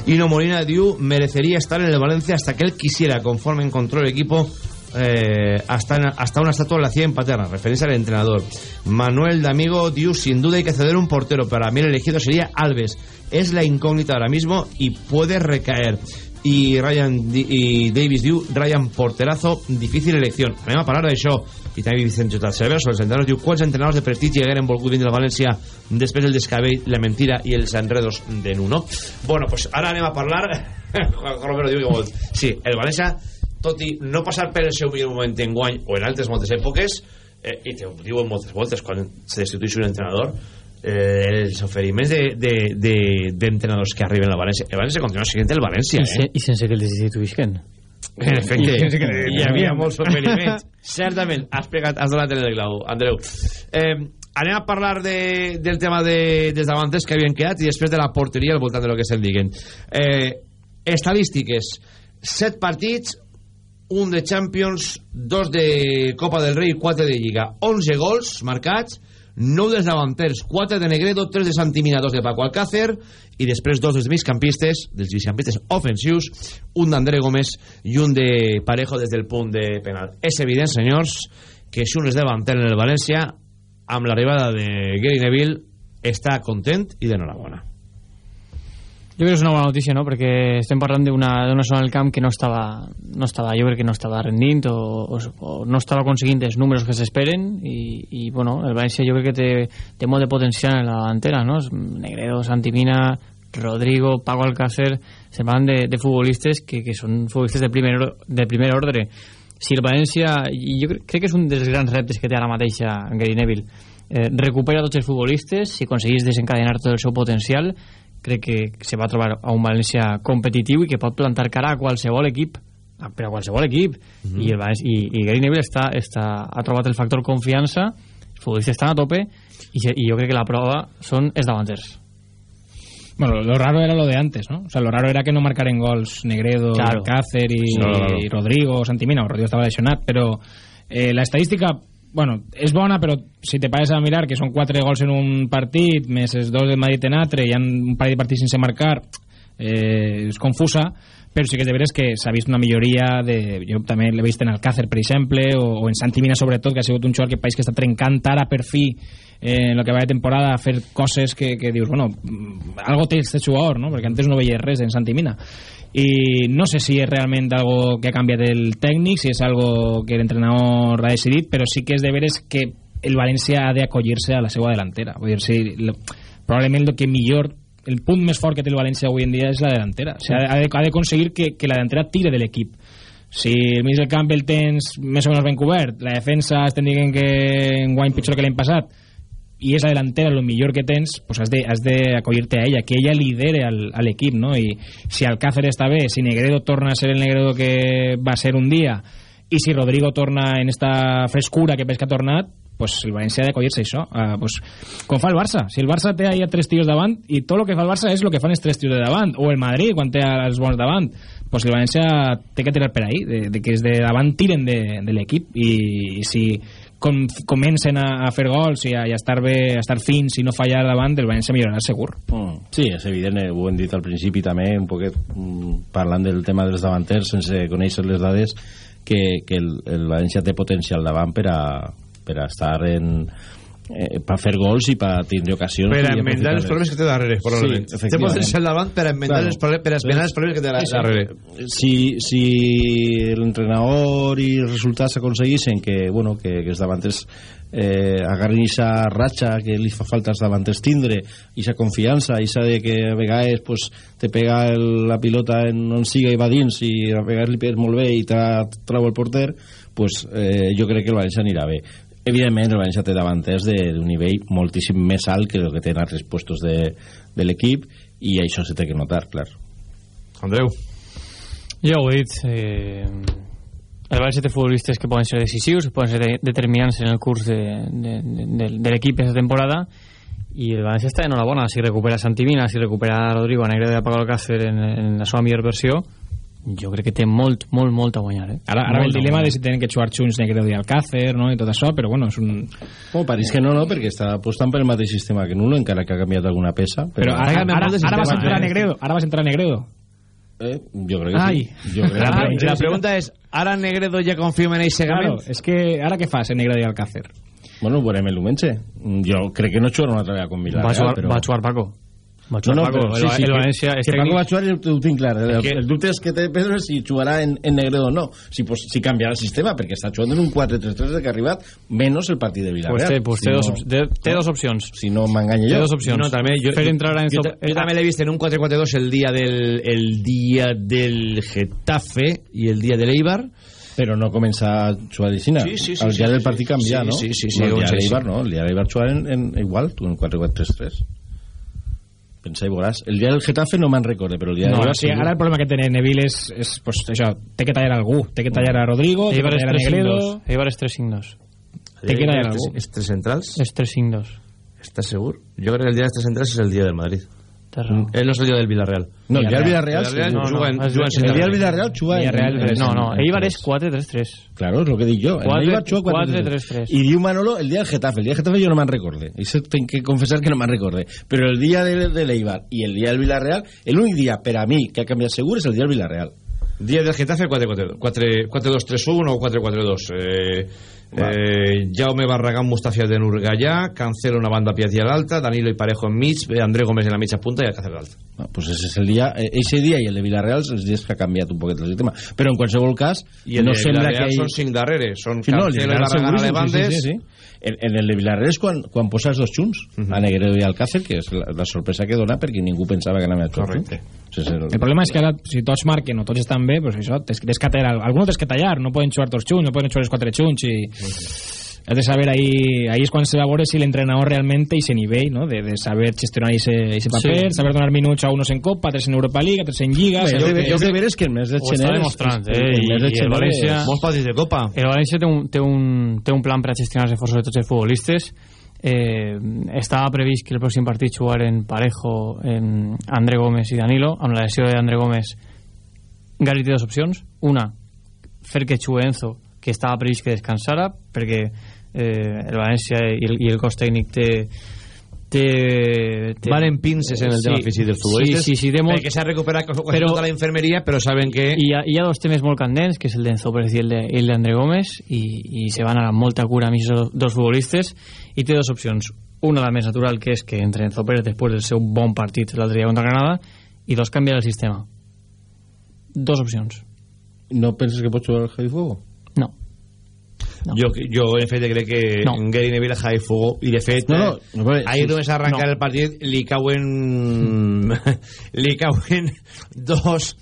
Ino Molina diu, merecería estar en el Valencia hasta que él quisiera, conforme encontró el equipo eh, hasta, hasta una estatua la hacía en paterna, referencia al entrenador. Manuel D'Amigo diu, sin duda hay que ceder un portero, para mí el elegido sería Alves. Es la incógnita ahora mismo y puede recaer. i Ryan i Davis diu Ryan Porterazo, difícil elecció anem a parlar d'això i també Vicent J. Cervera sobre els entrenadors, diu quants entrenadors de prestigi hagueren volgut vindre a València després del descabell, la mentira i els enredos de Nuno bueno, pues ara anem a parlar Romero diu que vol sí, el València, tot i no passar per el seu millor moment en guany o en altres moltes èpoques eh, i te ho diuen moltes voltes quan se destitueix un entrenador eh, els oferiments d'entrenadors de, de, de, que arriben a València el València continua sent el València I, eh? i sense que el destituïsquen en efecte, hi havia molts oferiments certament, has, pegat, has donat el clau Andreu eh, anem a parlar de, del tema de, dels davanters que havien quedat i després de la porteria al voltant de lo que se'n diguen. Eh, estadístiques. 7 partits un de Champions, dos de Copa del Rei i 4 de Lliga. 11 gols marcats 9 dels davanters, 4 de Negredo, 3 de Santimina, 2 de Paco Alcácer i després dos dels migcampistes, dels migcampistes ofensius, un d'André Gómez i un de Parejo des del punt de penal. És evident, senyors, que és davanter en el València, amb l'arribada de Gary Neville, està content i d'enhorabona. Jo crec que és una bona notícia, no? Perquè estem parlant d'una zona del camp que no estava, no estava, jo crec que no estava rendint o, o, o no estava aconseguint els números que s'esperen i, i, bueno, el València jo crec que té, té de potencial en la davantera, no? Negredo, Santimina, Rodrigo, Paco Alcácer, se parlen de, de que, que són futbolistes de primer, de primer ordre. Si el València, i jo crec, crec que és un dels grans reptes que té ara mateix en Gary Neville, eh, recupera tots els futbolistes, si aconseguís desencadenar tot el seu potencial, crec que se va trobar a un València competitiu i que pot plantar cara a qualsevol equip però a qualsevol equip mm -hmm. I, el València, i, i Gary Neville està, està, ha trobat el factor confiança els futbolistes estan a tope i, se, i jo crec que la prova són els davanters Bueno, lo raro era lo de antes, ¿no? O sea, lo raro era que no marcaran gols Negredo, Claro. Alcácer y, Claro, claro. y Rodrigo, Santimina, o Rodrigo estaba lesionado, pero eh, la estadística bueno, és bona, però si te pares a mirar que són 4 gols en un partit, més els dos del Madrid en altre, hi ha un parell de partits sense marcar, eh, és confusa, però sí que és de veres que s'ha vist una milloria de, jo també l'he vist en Alcácer per exemple o, o en Santi Mina sobretot que ha sigut un jugador que país que està trencant ara per fi eh, en el que va de temporada a fer coses que, que dius, bueno, algo té este jugador, no? perquè antes no veies res en Santi Mina i no sé si és realment algo que ha canviat el tècnic, si és algo que l'entrenador ha decidit, però sí que és de veres que el València ha d'acollir-se a la seva delantera. Vull dir, sí, lo, probablement el que millor el punt més fort que té el València avui en dia és la delantera. O sigui, ha de- ha d'aconseguir que, que la delantera tire de l'equip. Si el mig del camp el tens més o menys ben cobert, la defensa estem dient que en guany pitjor que l'any passat, i és la delantera el millor que tens, pues has de has d'acollir-te a ella, que ella lidere al, a l'equip, no? I si Alcácer està bé, si Negredo torna a ser el Negredo que va ser un dia, i si Rodrigo torna en esta frescura que ha tornat, pues el València ha d'acollir-se a això. Uh, pues, com fa el Barça. Si el Barça té ahí a tres tios davant, i tot el que fa el Barça és el que fan els tres tios de davant, o el Madrid, quan té els bons davant, pues el València té que tirar per ahí, de, de que els de davant tiren de, de l'equip, i, i si com, comencen a, a fer gols i a, i a estar bé, a estar fins i no fallar davant, el València millorarà segur. Mm. Sí, és evident, eh, ho hem dit al principi també, un poquet mm, parlant del tema dels davanters, sense conèixer les dades, que, que el, el València té potencial davant per a, per a estar en eh, per fer gols i per tindre ocasions Per enmendar els problemes que té darrere, probablement. Sí, té efectivament. potencial davant per enmendar els problemes, per esmenar els problemes que té darrere. Si, si l'entrenador i els resultats aconseguissin que, bueno, que, que els davanters eh, agarrin aquesta ratxa que li fa falta als davanters tindre, i sa confiança, i de que a vegades pues, te pega el, la pilota en on siga i va dins, i a vegades li pegues molt bé i tra, trau el porter, pues, eh, jo crec que el València anirà bé. Evidentment, el València té davanters de- d'un nivell moltíssim més alt que el que tenen altres puestos de, de l'equip, i això se té que notar, clar. Andreu. Ja ho he dit. Eh, el València té futbolistes que poden ser decisius, que poden ser de- determinants en el curs de, de, de, de l'equip aquesta temporada i el València està enhorabona si recupera Santimina, si recupera Rodrigo Negre de Paco Alcácer en, en la seva millor versió jo crec que té molt, molt, molt a guanyar eh? Ara, ara el Molt a dilema de si tenen que jugar Junts, Negredo i Alcácer, no? i tot això, però bueno, és un... Oh, pareix que no, no, perquè està apostant per el mateix sistema que Nuno, encara que ha canviat alguna peça. Però ara, ara, ara, ara vas entrar a eh? Negredo, ara vas entrar a Negredo. Eh, jo crec que sí. Jo crec La, que pre la pregunta és, ara Negredo ja confirma en ese Claro, segament? és que ara què fas en Negredo i Alcácer? Bueno, ho veurem el diumenge. Jo crec que no jugarà una altra vegada con va, jugar, però... va jugar Paco va No, no, Paco però sí, el, sí, el que, València és que Paco va jugar i ho tinc clar. El, que- el dubte és que té Pedro si jugarà en, en Negredo o no. Si, pues, si canviarà el sistema, perquè està jugant en un 4-3-3 de que ha arribat, menys el partit de pues Villarreal. té, pues té, Si dos, no- op- té, té dos opcions Si no m'enganya té jo. dos opcions No, també, jo, fer entrar jo, jo, jo també l'he vist en un 4-4-2 el dia del, el dia del Getafe i el dia de l'Eibar Però no comença a jugar de Xina. Sí, sí, sí, el dia sí, del partit sí, canvia, sí, no? sí, sí, sí, no, el dia de l'Eibar no, el dia de l'Eibar jugar en, en, igual, tu en 4-4-3-3. Pensa i veuràs. El dia del Getafe no me'n recorde, però el dia de No, sí, ara el problema que té Neville és, és pues, això, té que tallar algú, té que tallar a Rodrigo, té que tallar a Negredo... 3-5-2 Eibar és 3-5-2 Té que tallar algú. ¿Es tres centrals? és 3-5-2 ¿Estás seguro? Yo creo que el día de tres centrals es el día del Madrid. Él no es el día del Villarreal. No, el dia del Villarreal... No, és- és- El dia del. Villarreal juga. Villarreal, no, no, Eibar és 4-3-3 Claro, és el que dic jo. El Eibar juga 4-3-3. I diu Manolo el dia del Getafe. El dia del Getafe jo no me'n recorde. Això tinc que confessar que no me'n recorde. Però el dia de, de l'Eibar i el dia del Villarreal, l'únic dia per a mi que ha canviat segur és el dia del Villarreal. Día del Getafe 4-4-2 4-2-3-1 o 4-4-2 eh, eh, Jaume Barragán Mustafa de Nurgallá Cancelo una banda hacia l'alta Danilo i Parejo en mig eh, André Gómez en la mitja punta i Alcácer d'alta pues ese és el dia, eh, ese dia i el de Villarreal els dies que ha canviat un poquet el sistema. Però en qualsevol cas, i el no de sembla que... Villarreal Hi... són 5 darrere són Sí, no, el de Cancelo i Villarreal Barragán a seguríssim, les bandes sí, sí, sí. En, en el de Villarreal és quan, quan posa els dos junts, a Negredo i Alcácer, que és la, la sorpresa que dona perquè ningú pensava que anava a Correcte. és el... El problema és que ara, si tots marquen o tots estan bé, pues això, tens, tens que tallar, algunos tens que tallar, no poden jugar tots junts, no poden jugar els quatre junts, i has de saber ahí, ahí és quan se va si l'entrenador realment té ese nivell, no? de, de saber gestionar ese, ese paper, Sí. saber donar minuts a unos en Copa, tres en Europa League, tres en Lliga... Bé, jo, que- jo que veure és que el mes de Ho està gener... demostrant, eh, el i- mes de el gener València- molts partits de Copa El València té un, té un, té un plan per a gestionar els esforços de tots els futbolistes. Eh, estava previst que el pròxim partit jugaren Parejo, en André Gómez i Danilo. Amb la lesió d'André Gómez, Gary té dues opcions. Una, fer que jugui Enzo, que estava previst que descansara, perquè eh, el València i el, i el cos tècnic té té, té... Van en pinces en el tema físic dels futbolistes sí, sí, sí, té molt... perquè s'ha recuperat Però- tota la infermeria però saben que Hi ha, hi ha dos temes molt candents, que és el d'Enzo Pérez i el de, i el d'André Gómez, i, i se van a la molta cura amb aquests dos futbolistes, i té dues opcions. Una, la més natural, que és que entre Enzo Pérez després del seu bon partit l'altre dia contra Granada, i dos, canviar el sistema. Dos opcions. No penses que pots jugar al Javi Fuego? No. Jo, jo en fet crec que No. en Gary Neville ha de fuego i de fet No, no, no, ahir sí, només arrencar no. el partit li cauen li cauen dos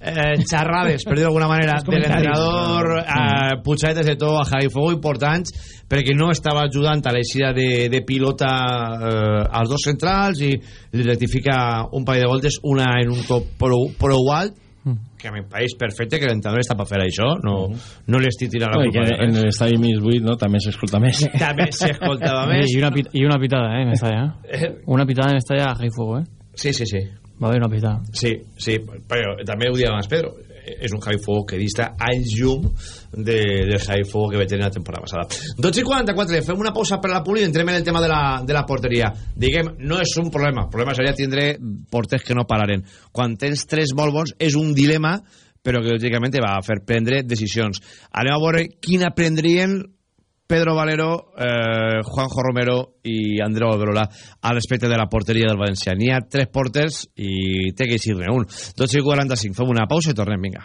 eh, xerrades, per dir d'alguna manera Els de comentaris. l'entrenador a pujadetes de to a Javi Fuego importants perquè no estava ajudant a l'eixida de, de pilota eh, als dos centrals i li rectifica un parell de voltes una en un top prou, prou alt que a mi em pareix perfecte que l'entrenador està per fer això no, no li estic tirant la No, culpa res. en l'estadi mig buit no, també s'escolta més. també s'escoltava més I una, pit- I una pitada, eh, en Mestalla. Eh. Una pitada en Mestalla a Javi Fuego, eh? Sí, sí, sí. Va haver una pitada. Sí, sí, però també ho dia abans Pedro és un Javi Fuego que dista anys llum de, del Javi Fuego que vaig tenir la temporada passada 12 i 44, fem una pausa per la puli entrem en el tema de la, de la porteria diguem, no és un problema, el problema seria tindre porters que no pararen quan tens tres molt bons és un dilema però que lògicament va fer prendre decisions anem a veure quina prendrien Pedro Valero, eh, Juanjo Romero i Andreu Alberola a respecte de la porteria del València. N'hi ha tres porters i té que eixir-ne un. 12 i 45, fem una pausa i tornem, vinga.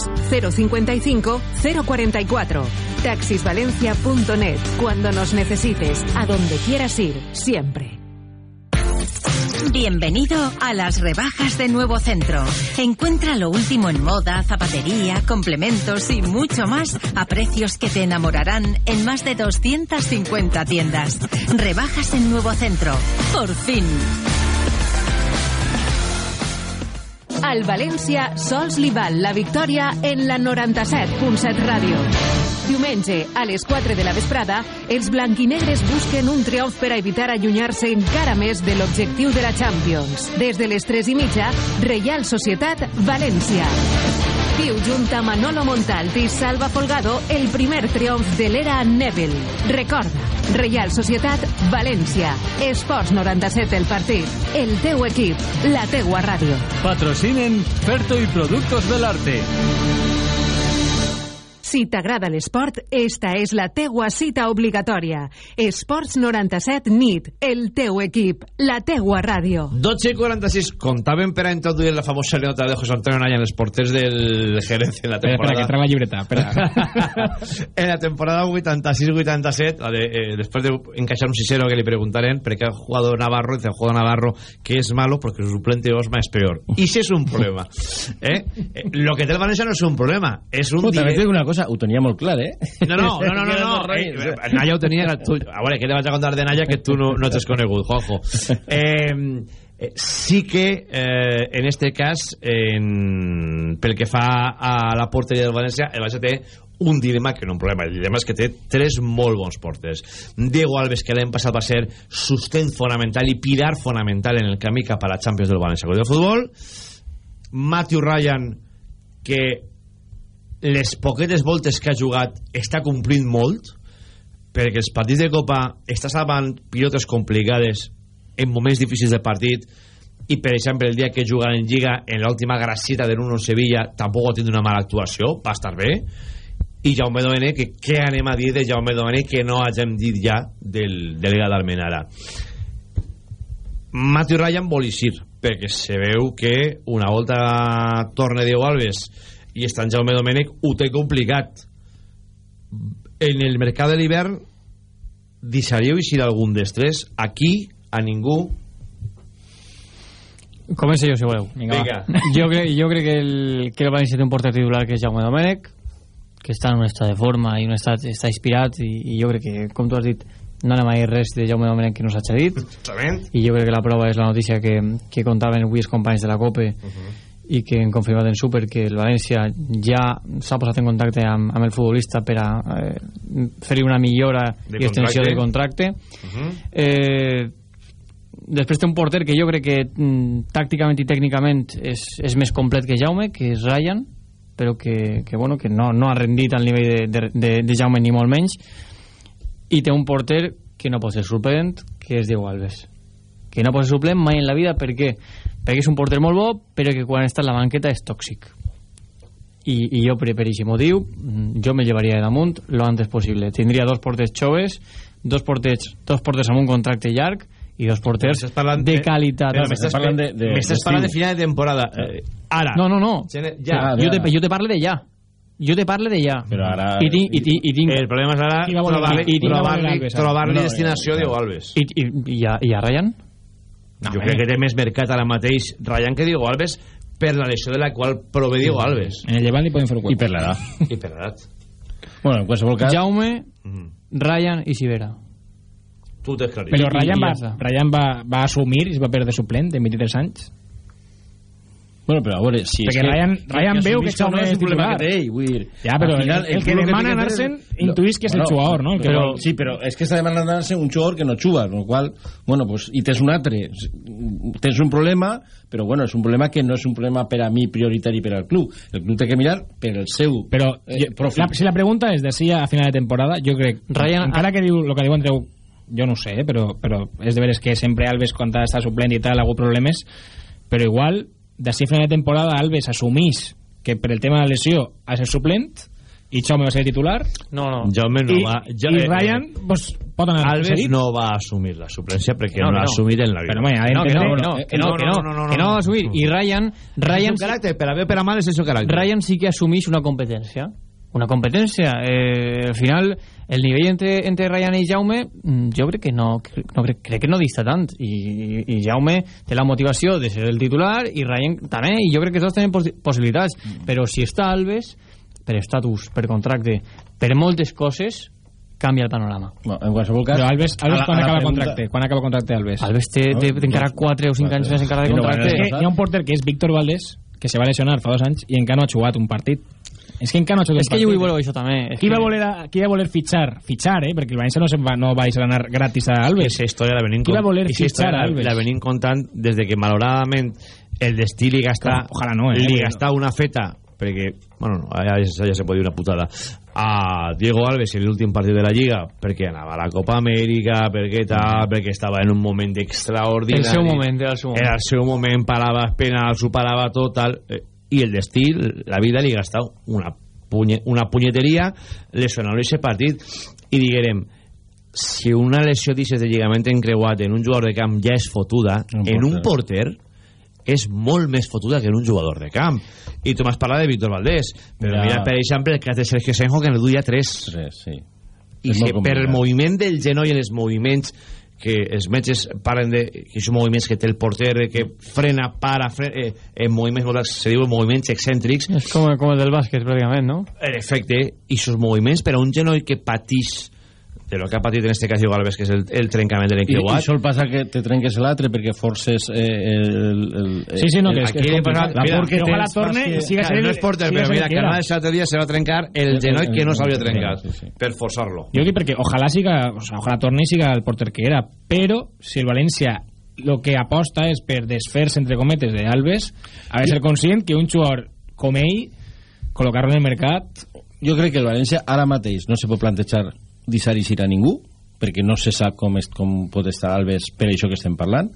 055 044. Taxisvalencia.net. Cuando nos necesites, a donde quieras ir, siempre. Bienvenido a las rebajas de Nuevo Centro. Encuentra lo último en moda, zapatería, complementos y mucho más a precios que te enamorarán en más de 250 tiendas. Rebajas en Nuevo Centro. Por fin. Al València sols li val la victòria en la 97.7 ràdio. Diumenge, a les 4 de la vesprada, els blanquinegres busquen un triomf per a evitar allunyar-se encara més de l'objectiu de la Champions. Des de les 3 i mitja, Reial Societat València. Viu junt a Manolo Montalt i Salva Folgado el primer triomf de l'era Neville. Recorda, Reial Societat València. Esports 97 el partit. El teu equip, la teua ràdio. Patrocinen Ferto y Productos del Arte. Si t'agrada l'esport, esta és la teua cita obligatòria. Esports 97 NIT, el teu equip, la teua ràdio. 12 i 46, comptaven per a introduir la famosa nota de José Antonio Naya en els porters del Jerez en la Espera, espera, que temporada. treu la llibreta. Espera. en la temporada 86-87, la de, eh, después de encaixar un 6-0 que le preguntaren per qué ha jugado Navarro, dice, ha jugado Navarro, que es malo porque su suplente Osma es peor. Y si es un problema. ¿eh? Eh, Lo que té el Valencia no es un problema, es un... Puta, també una cosa, ho tenia molt clar, eh? No, no, no, no, no, no. Eh, eh, Naya ho tenia... Tu, a veure, què te vaig a contar de Naya que tu no, no t'has conegut, Juanjo? Eh, sí que eh, en este cas en, pel que fa a la porteria del València el València té un dilema que no un problema el dilema és que té tres molt bons porters Diego Alves que l'any passat va ser sostén fonamental i pilar fonamental en el camí cap a la Champions del València Club de Futbol Matthew Ryan que les poquetes voltes que ha jugat està complint molt perquè els partits de Copa està salvant pilotes complicades en moments difícils del partit i per exemple el dia que juguen en Lliga en l'última gracieta de l'Uno Sevilla tampoc ha tingut una mala actuació va estar bé. I Jaume Domènech que què anem a dir de Jaume Domènech que no hagem dit ja del delegat d'Almenara Matthew Ryan vol eixir perquè se veu que una volta torna Diego Alves i està en Jaume Domènech ho té complicat en el mercat de l'hivern deixaríeu eixir algun dels tres aquí a ningú Començo jo, si voleu. Vinga. Va. Jo, crec, jo crec que el, que el València té un porter titular que és Jaume Domènech, que està en un estat de forma i un estat està inspirat i, i jo crec que, com tu has dit, no anem a dir res de Jaume Domènech que no s'ha dit i jo crec que la prova és la notícia que, que contaven avui els companys de la COPE i que han confirmat en Super que el València ja s'ha posat en contacte amb, amb el futbolista per a eh, fer-hi una millora De i extensió de contracte. eh, després té un porter que jo crec que mm, tàcticament i tècnicament és, és més complet que Jaume, que és Ryan però que, que, bueno, que no, no ha rendit al nivell de, de, de, de Jaume ni molt menys. I té un porter que no pot ser suplent que és Diego Alves. Que no pot ser suplent mai en la vida per què? Perquè és un porter molt bo però que quan està en la banqueta és tòxic. I, i jo per, per aquest motiu mm, jo me llevaria de damunt lo antes possible. Tindria dos porters joves dos porters, dos porters amb un contracte llarg i dos porters de qualitat. Però m'estàs parlant de, de, m'estàs parlant de final de temporada. Eh, ara. no, no, no. Ja. jo, te, jo te parlo de ja. Jo te parlo de ja. Però ara... i tinc, i tinc, i tinc El problema és ara trobar-li i trobar trobar No, destinació ja, Diego Alves. i, i, i, a, i a Ryan? Jo crec que té més mercat ara mateix Ryan que Diego Alves per la lesió de la qual prové Diego Alves. En el Llevant li poden fer un I per l'edat. I per l'edat. Bueno, en qualsevol cas... Jaume, Ryan i Sivera Tu t'has. Però Ryan, va. Ryan va, va assumir i es va perdre suplent de 23 anys. Bueno, però a veure, si Perquè que... Ryan, Ryan veu que o Jaume no és titular. que té vull dir, Ja, però al el- el que demana és- intuís que és el jugador, no? El que però, vol. sí, però és que està demanant anar-se un jugador que no juga, amb la qual bueno, pues, i tens un altre, tens un problema, però bueno, és un problema que no és un problema per a mi prioritari per al club. El club té que mirar per el seu Però eh, la, si la pregunta és de si a final de temporada, jo crec... Ryan- encara que diu el que diu Andreu, jo no ho sé, eh, però, però és de veres que sempre Alves, quan està suplent i tal, ha hagut problemes, però igual, d'ací final de temporada, Alves assumís que per el tema de la lesió ha ser suplent i Jaume va ser titular no, no. Jaume no I, va... Ja, i eh, Ryan pues, pot anar Alves no va assumir la suplència perquè No, no, l'ha no. assumit en la vida. Però, ha no, que no, d'entendre- que no, que no, que no, que no va assumir i Ryan, Ryan, Ryan caràcter, per a bé o per a mal és el seu caràcter. Ryan sí que assumís una competència una competència eh, al final el nivell entre, entre Ryan i Jaume mm, jo crec que no, no crec, crec que no dista tant i, i Jaume té la motivació de ser el titular i Ryan també i jo crec que tots tenen possi possibilitats però si està Alves per estatus, per contracte per moltes coses canvia el panorama. Bueno, en qualsevol cas... Però Alves, a Alves la- quan acaba el pregunta- contracte? Quan acaba el contracte Alves? Alves té, té, té encara 4 o 5 anys més encara de contracte. És que hi ha un porter que és Víctor Valdés, que se va lesionar fa dos anys i encara no ha jugat un partit. És que encara no ha jugat és un que jo vull veure això també és Qui que... va, voler, qui va voler fitxar? Fitxar, eh? Perquè el València no, se va, no va deixar anar gratis a Alves. Aquesta història la venim, Qui va voler fitxar a la, Alves? la venim contant des de que malauradament el destí li gasta, Ojalà no, eh? li gasta una feta perquè, bueno, no, ja, ja, se pot dir una putada a Diego Alves en l'últim partit de la Lliga perquè anava a la Copa Amèrica perquè tal, perquè estava en un moment extraordinari el seu moment, era el seu moment era el seu moment, parava penals, ho parava tot, tal, eh, i el destí, la vida li gasta una, punye, una punyeteria lesionant aquest partit i diguérem si una lesió d'aixes de lligament encreuat en un jugador de camp ja és fotuda, Un en un porter. és molt més fotuda que en un jugador de camp i tu m'has parlat de Víctor Valdés però Ja. mira per exemple el cas de Sergio Senjo que en duia 3 Tres, sí. i si per el moviment del genoll i els moviments que els metges parlen de que són moviments que té el porter que frena, para, frena, eh, en moviments se diuen moviments excèntrics és com, com el del bàsquet pràcticament no? en efecte, i sus moviments per a un genoll que patix de lo que ha patit en este cas Diego Alves que és el, el trencament de I, i l'encreuat sol passa que te trenques l'altre perquè forces eh, el, el, Sí, sí, no, que és, aquí és complicat. mira, La por que tens ojalà torne que- i siga sent no és porter, però mira, el que. Canales l'altre dia se va trencar el genoll que no s'havia trencat Sí, sí. per forçar-lo Jo dic perquè ojalà siga, o sea, ojalà torni i siga el porter que era, però si el València lo que aposta és per desfer-se entre cometes de Alves, ha de ser conscient que un jugador com ell col·locar-lo en el mercat jo crec que el València ara mateix no se pot plantejar deixar a ningú perquè no se sap com, és, com pot estar Alves per això que estem parlant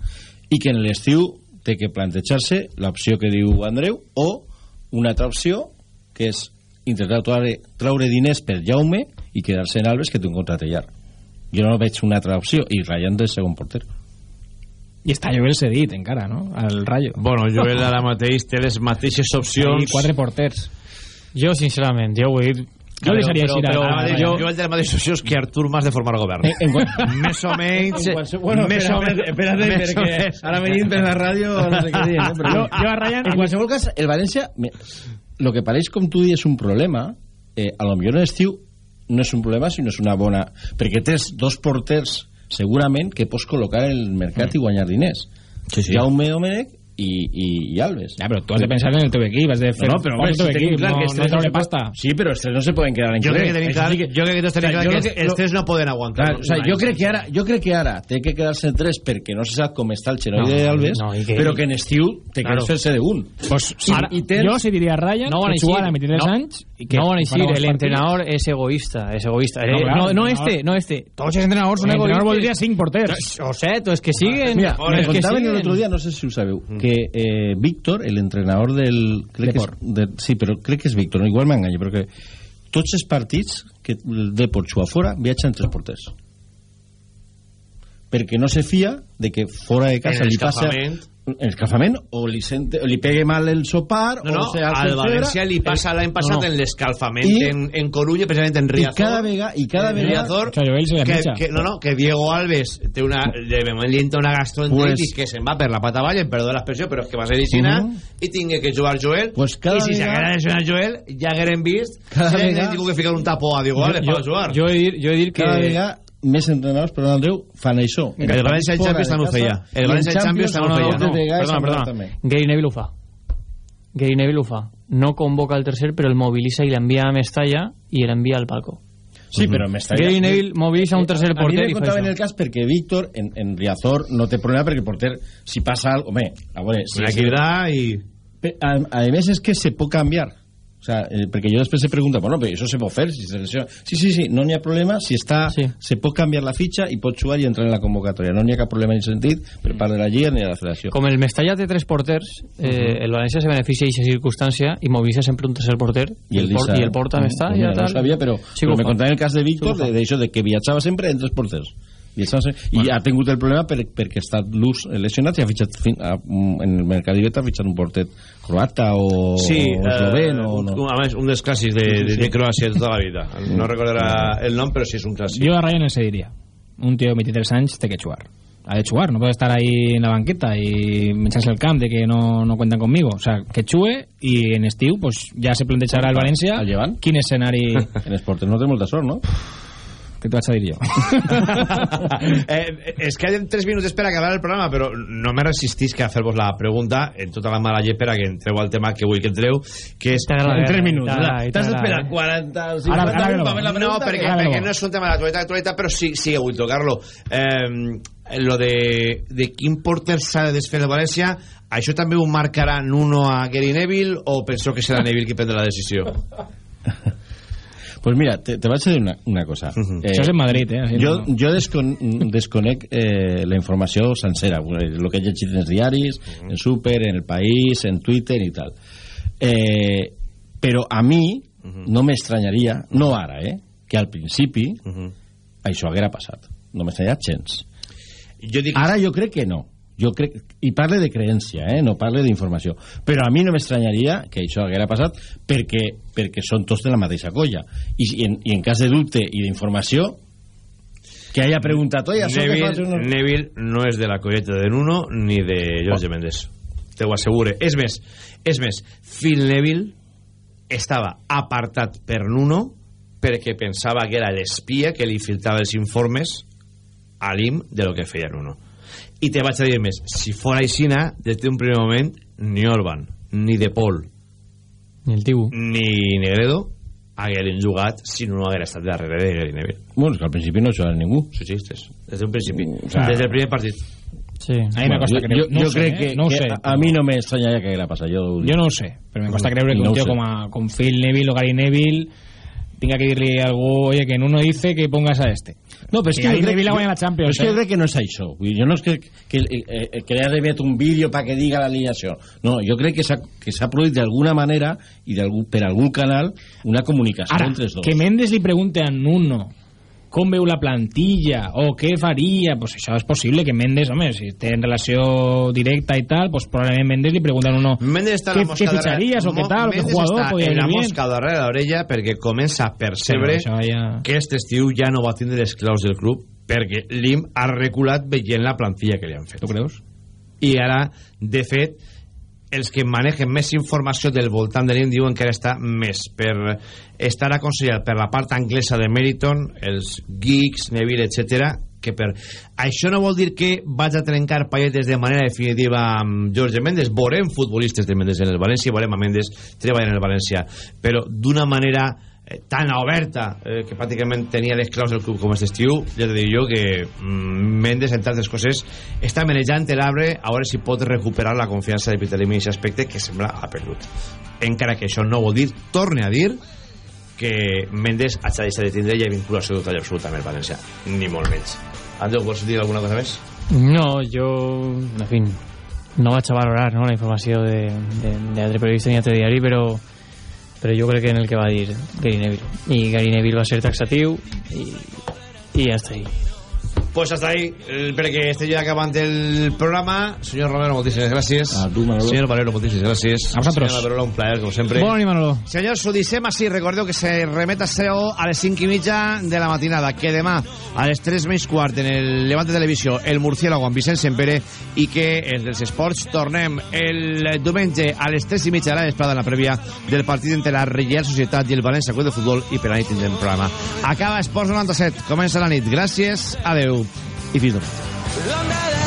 i que en l'estiu té que plantejar-se l'opció que diu Andreu o una altra opció que és intentar traure, traure diners per Jaume i quedar-se en Alves que té un contracte llarg. Jo no veig una altra opció i Ryan de segon porter. I està Joel cedit encara, no? Al Rayo. Bueno, Joel ara mateix té les mateixes i opcions. quatre porters. Jo sincerament, jo ho he dit jo li deixaria però, així però, jo, Joel té les mateixes opcions que Artur Mas de formar govern En- en qual- més o menys En bueno, més o espérate, menys o perquè menys. ara venim per la ràdio no sé què dir, eh? però Jo- jo a Ryan- en qualsevol cas el València me- lo que pareix com tu dius un problema eh, a lo millor en estiu no és un problema sinó és una bona perquè tens dos porters segurament que pots col·locar en el mercat mm. i guanyar diners sí, sí. Jaume Domènech i, i, i Alves ja, però tu has de pensar en el teu equip has de fer no, no, però teu si tenim equip clar no, que els no tres treure pasta sí, però els tres no se poden quedar l'any Jo que crec que tenim clar, sí que- jo crec que tots tenim O clar que lo els- els lo- tres no poden aguantar Clar, o sea, jo crec que ara jo crec que ara té que quedar-se en tres perquè no se sap com està el xenoide No, d'Albes no, que- però que en estiu té que Claro. fer-se d'un pues, I- ara, i tens- jo si diria Ryan No van a que jugar decir- a 23 no. anys i que no van a farà decir, bons el partits. entrenador es egoísta, es egoísta. No, Eh, claro, no, no este, no este. Tots els entrenadors són El entrenador egoistes. voldria cinc porters. O sea, es que siguen. Mira, es me que contaban el otro día, no sé si ho sabeu, que eh, Víctor, el entrenador del... Crec que és, de, sí, però crec que és Víctor, no, igual m'enganyo, però que tots els partits que el Depor juga fora viatgen tres porters. Perquè no se fia de que fora de casa li passa... En l'escalfament, o li, sente, o li pegue mal el sopar, No, no, o sea, al València li passa l'any passat no, no. en l'escalfament I- en, en Coruña, precisament en I Riazor. cada vega, i cada en vega... Riazor, que, mitja. que, no, no, que Diego Alves té una, de moment li entra una gastroenteritis Pues- que se'n va per la pata avall, em perdó l'expressió, però és que va ser aixina, Mhm. i tingué que jugar Joel, Pues cada i si vega- s'haguera lesionat Joel, ja hagueren vist Cada si vega- hagueren tingut que ficar un tapó a Diego Alves per jugar. Jo he de dir, jo he de dir que... Cada vega més entrenadors, perdó, Andreu, fan això. El València i el Champions també ho feia. El València Champions també ho feia. No, perdona, perdona. Gary Neville ho fa. Gary Neville ho fa. No convoca el tercer, però el mobilitza i l'envia a Mestalla i l'envia al palco. Sí, però Mestalla... Gary Neville mobilitza un tercer A mi porter me i fa contava en el cas perquè Víctor en, en Riazor no té problema perquè el porter si passa algo, home, a veure si Una equidad i... A, a més és que se pot canviar o sea, eh, perquè jo després se pregunta bueno, però això se pot fer si se lesiona. sí, sí, sí, no n'hi ha problema si està, Sí. se pot canviar la fitxa i pot jugar i entrar en la convocatòria no n'hi ha cap problema en aquest sentit per part de la Lliga ni de la Federació Com el Mestalla té tres porters, eh, el València se beneficia d'aquesta circumstància i mobilitza sempre un tercer porter i el, port, i el porta a Mestalla. Pues mira, no tal. ho sabia, però, Sí però me contava el cas de Víctor fa. de, d'això de que viatjava sempre en tres porters Viatjava sempre, i ha tingut el problema per, perquè està l'ús lesionat i ha fitxat fin, a, en el mercat d'Ibeta ha fitxat un porter croata o, Sí, o esloveno eh, o un, no. a més, un dels clàssics de, de, de Croàcia de tota la vida. No recordarà el nom, però sí és un clàssic. Jo a Ryan els diria un tio de 23 anys té que jugar. Ha de jugar, no puede estar ahí en la banqueta y echarse el camp de que no, no cuentan conmigo. O sea, que chue y en estiu pues ya se plantejarà el València quin escenari En els porters no té molta sort, no? Que t'ho vaig a dir jo eh, és que hi ha 3 minuts per acabar el programa, però no me resistís que a fer-vos la pregunta en tota la mala llepera que entreu al tema que vull que entreu, que és... T'agrada, En tres eh? minuts. T'agrada, T'has d'esperar t'agrada. 40 o 50 Ara- ara minuts no. per fer la No, perquè, Ara perquè no. és un tema d'actualitat, actualitat, però sí, sí que vull tocar-lo. Eh, lo de, de quin porter s'ha de desfer el València, això també ho marcarà Nuno a Gary Neville o penseu que serà Neville qui prendrà la decisió? Pues mira, te, te vaig a dir una, una cosa. Això és en Madrid, eh? Així jo, no- jo descon, desconec eh, la informació sencera, el que he llegit en els diaris, en Super, en El País, en Twitter i tal. Eh, però a mi no m'estranyaria, no ara, eh, que al principi això haguera passat. No m'estranyaria gens. Jo dic... Ara jo crec que no. Jo crec, I parle de creència, eh? no parle d'informació. Però a mi no m'estranyaria que això haguera passat perquè, perquè són tots de la mateixa colla. I, i, en, I en cas de dubte i d'informació, que haya preguntat, oye, això que Neville, fas unos... Neville no és de la colleta de Nuno ni de Jorge Mendes te ho assegure és més, és més Phil Neville estava apartat per Nuno perquè pensava que era l'espia que li filtrava els informes a l'IM de lo que feia Nuno i te vaig a dir més si fora aixina, des d'un primer moment ni Orban, ni De Paul Ni el Tibu. ni Negredo hagueren jugat si Nuno haguera estat darrere de Gary Neville Bueno, és que al principi no jugava ningú. Sí, sí, des, d'un principi. o sea, des del primer partit. Sí. Hay una cosa jo, que jo, no jo sé, crec eh? que, no ho que sé, a, a mi no m'estranyaria que haguera passat. Jo. Jo no ho sé, però me costa creure que No un ho tío sé. como, a- con Phil Neville o Gary Neville tenga que dirle a algú, oye, que en uno dice que pongas a este. No, però és que, ha jo, guanyat la Champions. és que jo eh? crec que no és això. Jo no és que, que, eh, eh, que li ha rebut un vídeo per que diga l'alineació. No, jo crec que s'ha que produït d'alguna manera i d'algun- per algun canal una comunicació Ara, entre els dos. que Mendes li pregunte a Nuno com veu la plantilla o què faria, pues això és possible que Mendes, home, si té en relació directa i tal, pues probablement Mendes li pregunta a Nuno Mendes està què, la què fitxaries o què tal, o què Mendes jugador podria en la venir bien. mosca darrere l'orella perquè comença a percebre Sí, ja- que este estiu ja no va tindre les claus del club perquè l'IM ha reculat veient la plantilla que li han fet. Tu creus? I ara, de fet, els que manegen més informació del voltant de l'In diuen que ara està més per estar aconsellat per la part anglesa de Meriton, els geeks, Neville, etc que per... Això no vol dir que vaig a trencar palletes de manera definitiva amb Jorge Méndez. Veurem futbolistes de Méndez en el València, veurem a Méndez treballar en el València, però d'una manera eh, tan oberta eh, que pràcticament tenia les claus del club com aquest estiu ja te dic jo que mm, Mendes entre altres coses està manejant l'arbre a veure si pot recuperar la confiança de Peter Lim en aquest aspecte que sembla ha perdut encara que això no vol dir torne a dir que Mendes ha deixat de tindre ja vinculació total i absoluta amb el València ni molt menys Andreu, vols dir alguna cosa més? No, yo, en fin, no vaig a valorar ¿no? la informació de, de, de altre periodista ni altre diari, però, però jo crec que en el que va dir Gary Neville. I Gary Neville va ser taxatiu i, i ja està ahí. Pues hasta ahí, eh, perquè estem ja acabant el programa. Senyor Romero, moltíssimes gràcies. A tu, Manolo. Senyor Valero, moltíssimes gràcies. A vosaltres. Senyora Valero, un plaer, com sempre. Bona nit, Manolo. Senyors, ho dissem així, recordeu que se remet a SEO a les 5 i mitja de la matinada, que demà a les 3 menys quart en el Levante Televisió, el Murciélago amb Vicent Sempere i que els esports tornem el diumenge a les 3 i mitja de la vesprada en la prèvia del partit entre la Reial Societat i el València Club de Futbol i per la nit tindrem programa. Acaba Esports 97, comença la nit. Gràcies, adeu i fins demà.